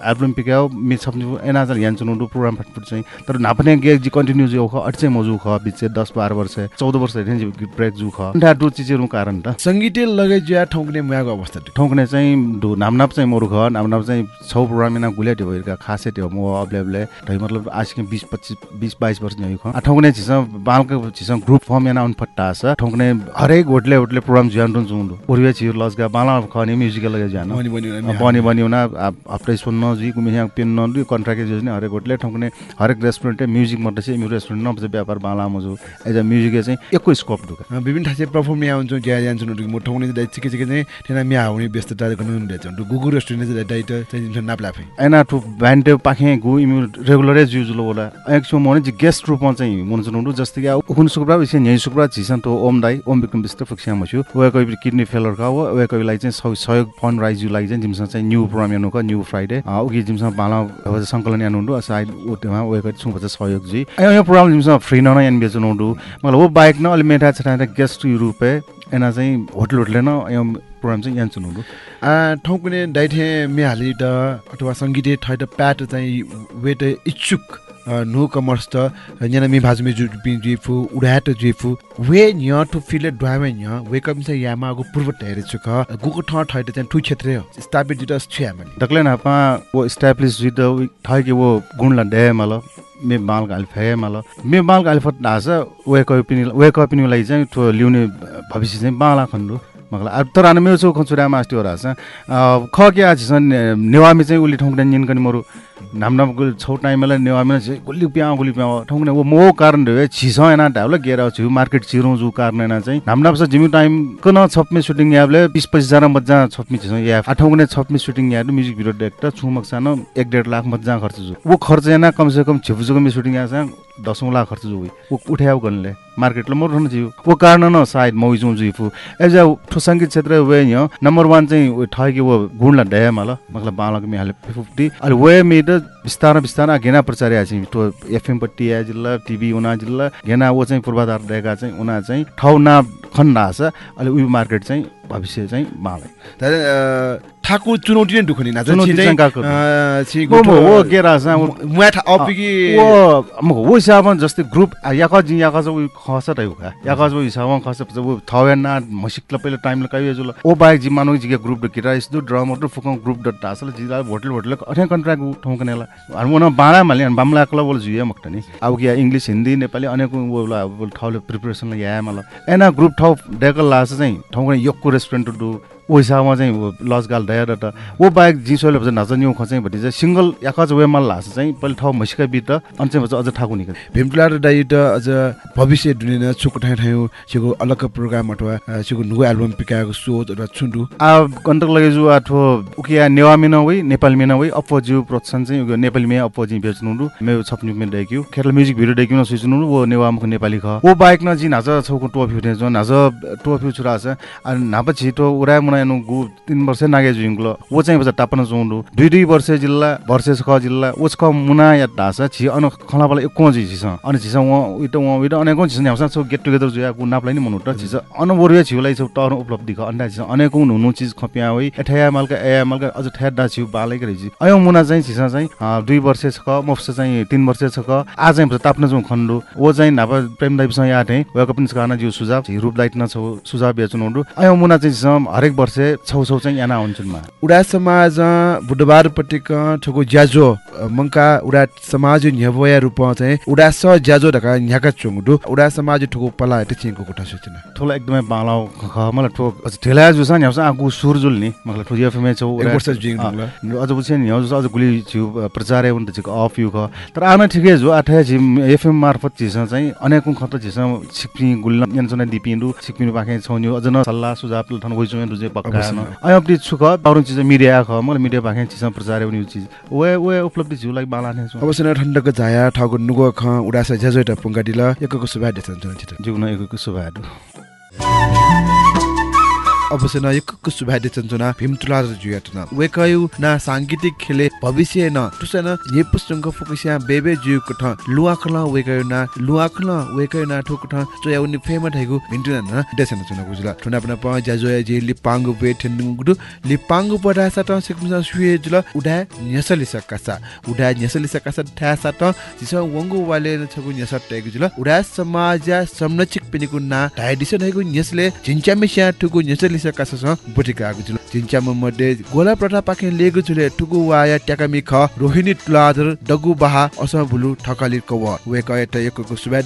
एल्बम पिकाओ मि छप्नु एना चाहिँ यान चुनाउ प्रोग्राम फाटफुट चाहिँ तर नापने गे जी कन्टिन्यू जो ख अट चाहिँ मजु ख बिचे दस बाह्र वर्ष चौध वर्ष रहेछ जी ब्रेक जु ख डा डु चिचिरौँ कारण त सङ्गीतै लगे जुया ठौक्ने मुयाको अवस्था ठोक्ने चाहिँ ढु नामनाप चाहिँ मोरु घर नामनाप चाहिँ छौ प्रोग्राम ना गुल्या त्यो भइरका खासै त्यो म अबले अबले ढै मतलब आज के 20 25 20 22 वर्ष न्यु ख ठोक्ने छिस बालको छिस ग्रुप फर्म याना उन फट्टा छ ठोक्ने हरेक होटले होटले प्रोग्राम ज्यान रुन जुंदु ओरिया छिर लजगा बाला खने म्युजिकल लगे जान बनी बनी बनी बनी उना आफ्टर सुन्न जी कुमी यहाँ पिन न कन्ट्राक्ट योजना हरेक होटले ठोक्ने हरेक रेस्टुरेन्ट म्युजिक मात्रै चाहिँ मेरो रेस्टुरेन्ट न व्यापार बाला मजु एज अ म्युजिक चाहिँ एको स्कोप ढुका विभिन्न ठासे पर्फर्म यहाँ हुन्छ ज्या जान्छ म ठौक्ने चाहिँ चिके चिके चाहिँ तेना म्या आउने व्यस्तता गर्नु गुगु रेस्टुरेन्ट चाहिँ दाइट चाहिँ जिन्छ नाप लाफे। एना ठु ब्यान्ड पाखे गु इमु रेगुलरै जुजुलो होला। एक छो मने जि गेस्ट रूपमा चाहिँ मुन जुनु जस्तै कि अब उखुन सुक्रा न्याय सुक्रा छिसन तो ओम दाई ओम विक्रम बिस्ट फक्स्या मछु वे कोइ किडनी फेलर का वो वे कोइ लागि चाहिँ सह- सहयोग फन्ड राइज लागि चाहिँ जिमसँग चाहिँ न्यू प्रोग्राम का न्यू फ्राइडे उगी जिमसँग बाला अब संकलन यानु हुनु त्यहाँ वे कोइ छु सहयोग जी यो प्रोग्राम जिमसँग फ्री न यान बेच्नु हुनु मलाई वो बाइक न अलि मेटा छटा गेस्ट रुपे एना चाहिँ होटल होटल न यो प्रोग्राम चाहिँ यान चुनु आ ठौकुने दाइठे म्याहाली त अथवा सङ्गीते ठै त प्याट चाहिँ वेट इच्छुक नु कमर्स त न्याना मि भाजुमे जु जिफु उडाट जिफु वे न्य टु फिले ड्राइवे न्य वे कम चाहिँ यामा गु पूर्व तयारी छु ख गुगु ठ ठै त चाहिँ ठु क्षेत्र हो छु दक्ले नापा वो स्टैब्लिश विद ठाई के वो गुणला डे माल मे बाल गाल फे माल मे बाल गाल फट दास वे कपिनी वे कपिनी लागि चाहिँ त्यो ल्याउने भविष्य चाहिँ बाला खण्डु मगला। तर आने मेरो चौ खचुरा मास्टी हो रहछ ख के आज नेवामी चाहिँ उली ठोक्ने निन कनि मरु। नाम नाम छौ टाइमला नेवामी चाहिँ गुल्ली प्या गुल्ली प्या ठोक्ने वो मो कारण रे छिस एना ढाउला गेरा छु मार्केट छिरौ जु कारण एना चाहिँ। नाम नाम जिमि टाइम कन छपमे सुटिङ याबले 20 25 जना मज्जा छपमे छिस या आठौने छपमे सुटिङ या म्युजिक भिडियो डाइरेक्टर छुमक सानो 1 1.5 लाख मज्जा खर्च जु। वो खर्च एना कम से कम छिपुजुको सुटिङ या दसौँ लाख खर्च जुई वो उठायो गनले मार्केटले मोर रहन जिउ। वो कारण न सायद मौजु जुइफु एज ठो संगीत क्षेत्र वे य नम्बर 1 चाहिँ वो ठगे वो गुणला डया माल मतलब बालक मे हाले 50 अलि वे त बिस्तार बिस्तार घेना प्रचार चाहिँ टो एफएम पट्टि या जिल्ला टिभी उना जिल्ला घेना वो चाहिँ पूर्वाधार रहेका चाहिँ उना चाहिँ ठाउँ ना खन्डा छ। अलि उयो मार्केट चाहिँ भविष्य चाहिँ बालै ठाकु चुनौती नै दुखनी ना चुनौती चाहिँ गएको। छि वो मो वो गेरा सा वो मुया ठा अपिकी म वो हिसाबमा जस्तै ग्रुप याका जि याका उयो खस त का याका चाहिँ हिसाबमा खस वो थावेन ना मसिकला पहिला टाइमला काइ जुल ओ बाइक जि मानु जिगे ग्रुप द किरा इस दु ड्रमर द फुकङ ग्रुप द टासल जिला होटल होटल अठे कन्ट्राक्ट ठौकनेला। मन बाडा माले अनि बामला कला बोल जुया मक्टनी अब कि इंग्लिश हिन्दी नेपाली अनेक ठाउले प्रिपरेसन या मला एना ग्रुप ठाउ डेकल लास चाहिँ ठाउकने यक्को रेस्टुरेन्ट दु ओ हिसाबमा चाहिँ वो लज गाल दया त वो बाइक जिसोले भन्छ खचाइ भति चाहिँ सिंगल याका वे माल लास चाहिँ पहिले ठाउँ मसिका बिट अनि चाहिँ भन्छ अझ ठाकु निक भीमटुला र दाइ त अझ भविष्य दुनियाँ छुक ठाउँ ठाउँ छिको अलग प्रोग्राम अथवा छिको नुगु एल्बम पिकाएको सोच र छुन्डु। आ कन्टक लगे जु आठो उकिया नेवामी न वइ नेपाली न वइ अप्पो जु प्रोत्साहन चाहिँ नेपाली मे अप्पो जि बेच्नु दु मे छप्नु मे देख्यु खेल म्युजिक भिडियो देख्यु न सुइनु वो नेवामको नेपाली ख। वो बाइक न जि नाच छौको टोपी उठे जो नाच टोपी छुरा छ। अनि नाप छिटो उरा मुना गु तीन वर्ष नागे जुइङ्लो वो चाहिँ बजा टापन जोंडु दुई वर्ष जिल्ला वर्ष ख जिल्ला उस ख मुना या ढासा छि अन खला बला एको जि छिस। अनि छिस व उइट व उइट अनेकौं छिस न्याउसा छौ गेट टुगेदर जुया गु नापलाई नि मनुट छिस अनवरुया छिउलाई छौ टर उपलब्धि ख अन्डा छिस। अनेकौं नुनु चिज खप्या होइ। एठया मालका ए मालका अझ ठ्या डा छिउ बालैक रहि अयो मुना चाहिँ छिस चाहिँ दुई वर्ष छ मफ्स चाहिँ तीन वर्ष छ। आज चाहिँ ताप्न जौ खण्डु ओ चाहिँ नापा प्रेम दाइसँग या थे वक पनि गाना जिउ सुझाव। छि रूप लाइट न छौ सुझाव बेच्नु अयो मुना चाहिँ हरेक वर्ष छौ छौ चाहिँ याना हुन्छन् मा। उडा समाज बुधबार पटिक ठगु ज्याजो मंका उडा समाज न्यवया रूप चाहिँ उडा स ज्याजो ढका न्याका चुङडु उडा समाज ठगु पला एते चिङको कोठा सूचना। ठुलो एकदमै बालाउ ख मलाई ठो ठेला जुसा नि हौसा आगु सुरजुल नि मलाई ठो यफमे छौ एक वर्ष जिङ। अझ बुझे नि हौसा अझ गुली छु प्रचार उन त अफ यु ख। तर आना ठिकै जो आठे एफएम मार्फत झिस चाहिँ अनेकौं खत झिस छिक्पि गुल्ला यान चना दिपिन्दु छिक्पिनु पाखे छौन्यु अझ न सल्लाह सुझाव ठन गइछु रुजे पक्का न अय अपि छुक अरु चिज मिडिया ख मलाई मिडिया पाखे छिस प्रचार उनी चिज। वे वे उपलब्धि छु लाइक बाला ने छु। अवश्य न ठण्डको झाया ठाउको नुगो ख उडा स ज्याजो टा पुंगा दिल एकको सुभा देसन जुन छिट जुग्न एकको सुभादु अवश्य न एकको सुभा देसन जुना भीम तुला जुयाट न वेकयु ना सांगीतिक खेले भविष्य न। तुसन पुस्तक फुकुसिया बेबे जु कठ लुआखल वेकयु ना ना न देसन जुना गुजुला। ठुना पना प ज्याजो जे लिपांगु बे ठेन्डु गुडु पडा सुए जुल उडा उडा जिस वंगु वाले न छगु न्यस टेगु उडा समाज संरक्षक पिनिकु ना जिन्चामेसिया ठुगु सकासा बुटिका आगु जुल जिन्चाम मध्ये गोला प्रथा पाखे लेगु जुले ठुगु वाया ट्याकामि ख रोहिणी तुलाधर डगु बहा अस भुलु ठकाली कव वेक एट एकको सुबा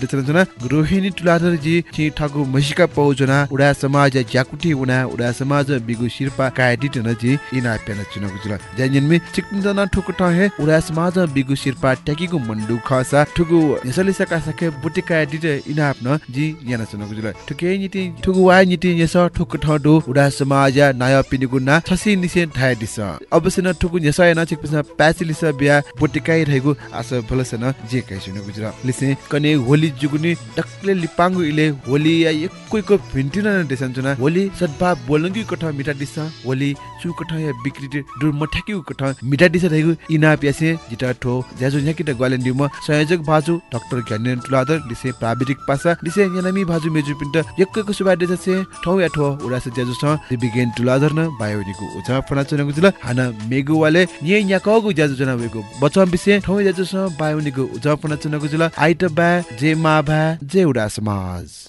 रोहिणी तुलाधर जी छि ठगु मसिका पौजना उडा समाज ज्याकुटी उना उडा समाज बिगु शिरपा कायदिट न जी इना पेन चुनगु जुल ज्यानिनमि चिकन ठुकु ठ हे उडा समाज बिगु शिरपा ट्याकीगु मण्डु खसा ठुगु यसले सका बुटिका दिट इना न जी याना चुनगु जुल ठुके निति ठुगु वा निति यस ठुकु ठ उडा समाज नाय पिनिगु ना छसी निसे ठाय दिस। अवश्य न ठुकु यसा न चिकपिस प्यासिलिस बिया बुटिकाइ रहेगु आस भलसन जे कै चुनगु जुल लिसे कने होली जुगुनी डक्ले लिपांगु इले होली या एकैको भिन्टिन न देसन चुना। होली सद्भा बोलंगी कठ मिठा दिस। होली चु कठ या बिक्री दुर मठ्याकी कठ मिठा दिस रहेगु इना प्यासे जिटा ठो ज्याजो न्याकी त ग्वालेन्डी म संयोजक भाजु डाक्टर ज्ञानेन तुलादर दिसे प्राविधिक पासा। दिसे यानामी भाजु मेजु पिन्ट एकैको सुबा देस से ठौ या ठो उडास ज्याजो छ। बिगेन तुलादर न बायोनिको उजा फना चनगु जुल हाना मेगु वाले nye nyakaugu jazu jana wego बचम बिसे ठौ जाजु स बायोनिको उजा फना चनगु जुल आइट बा जे मा भा जे उडा समाज।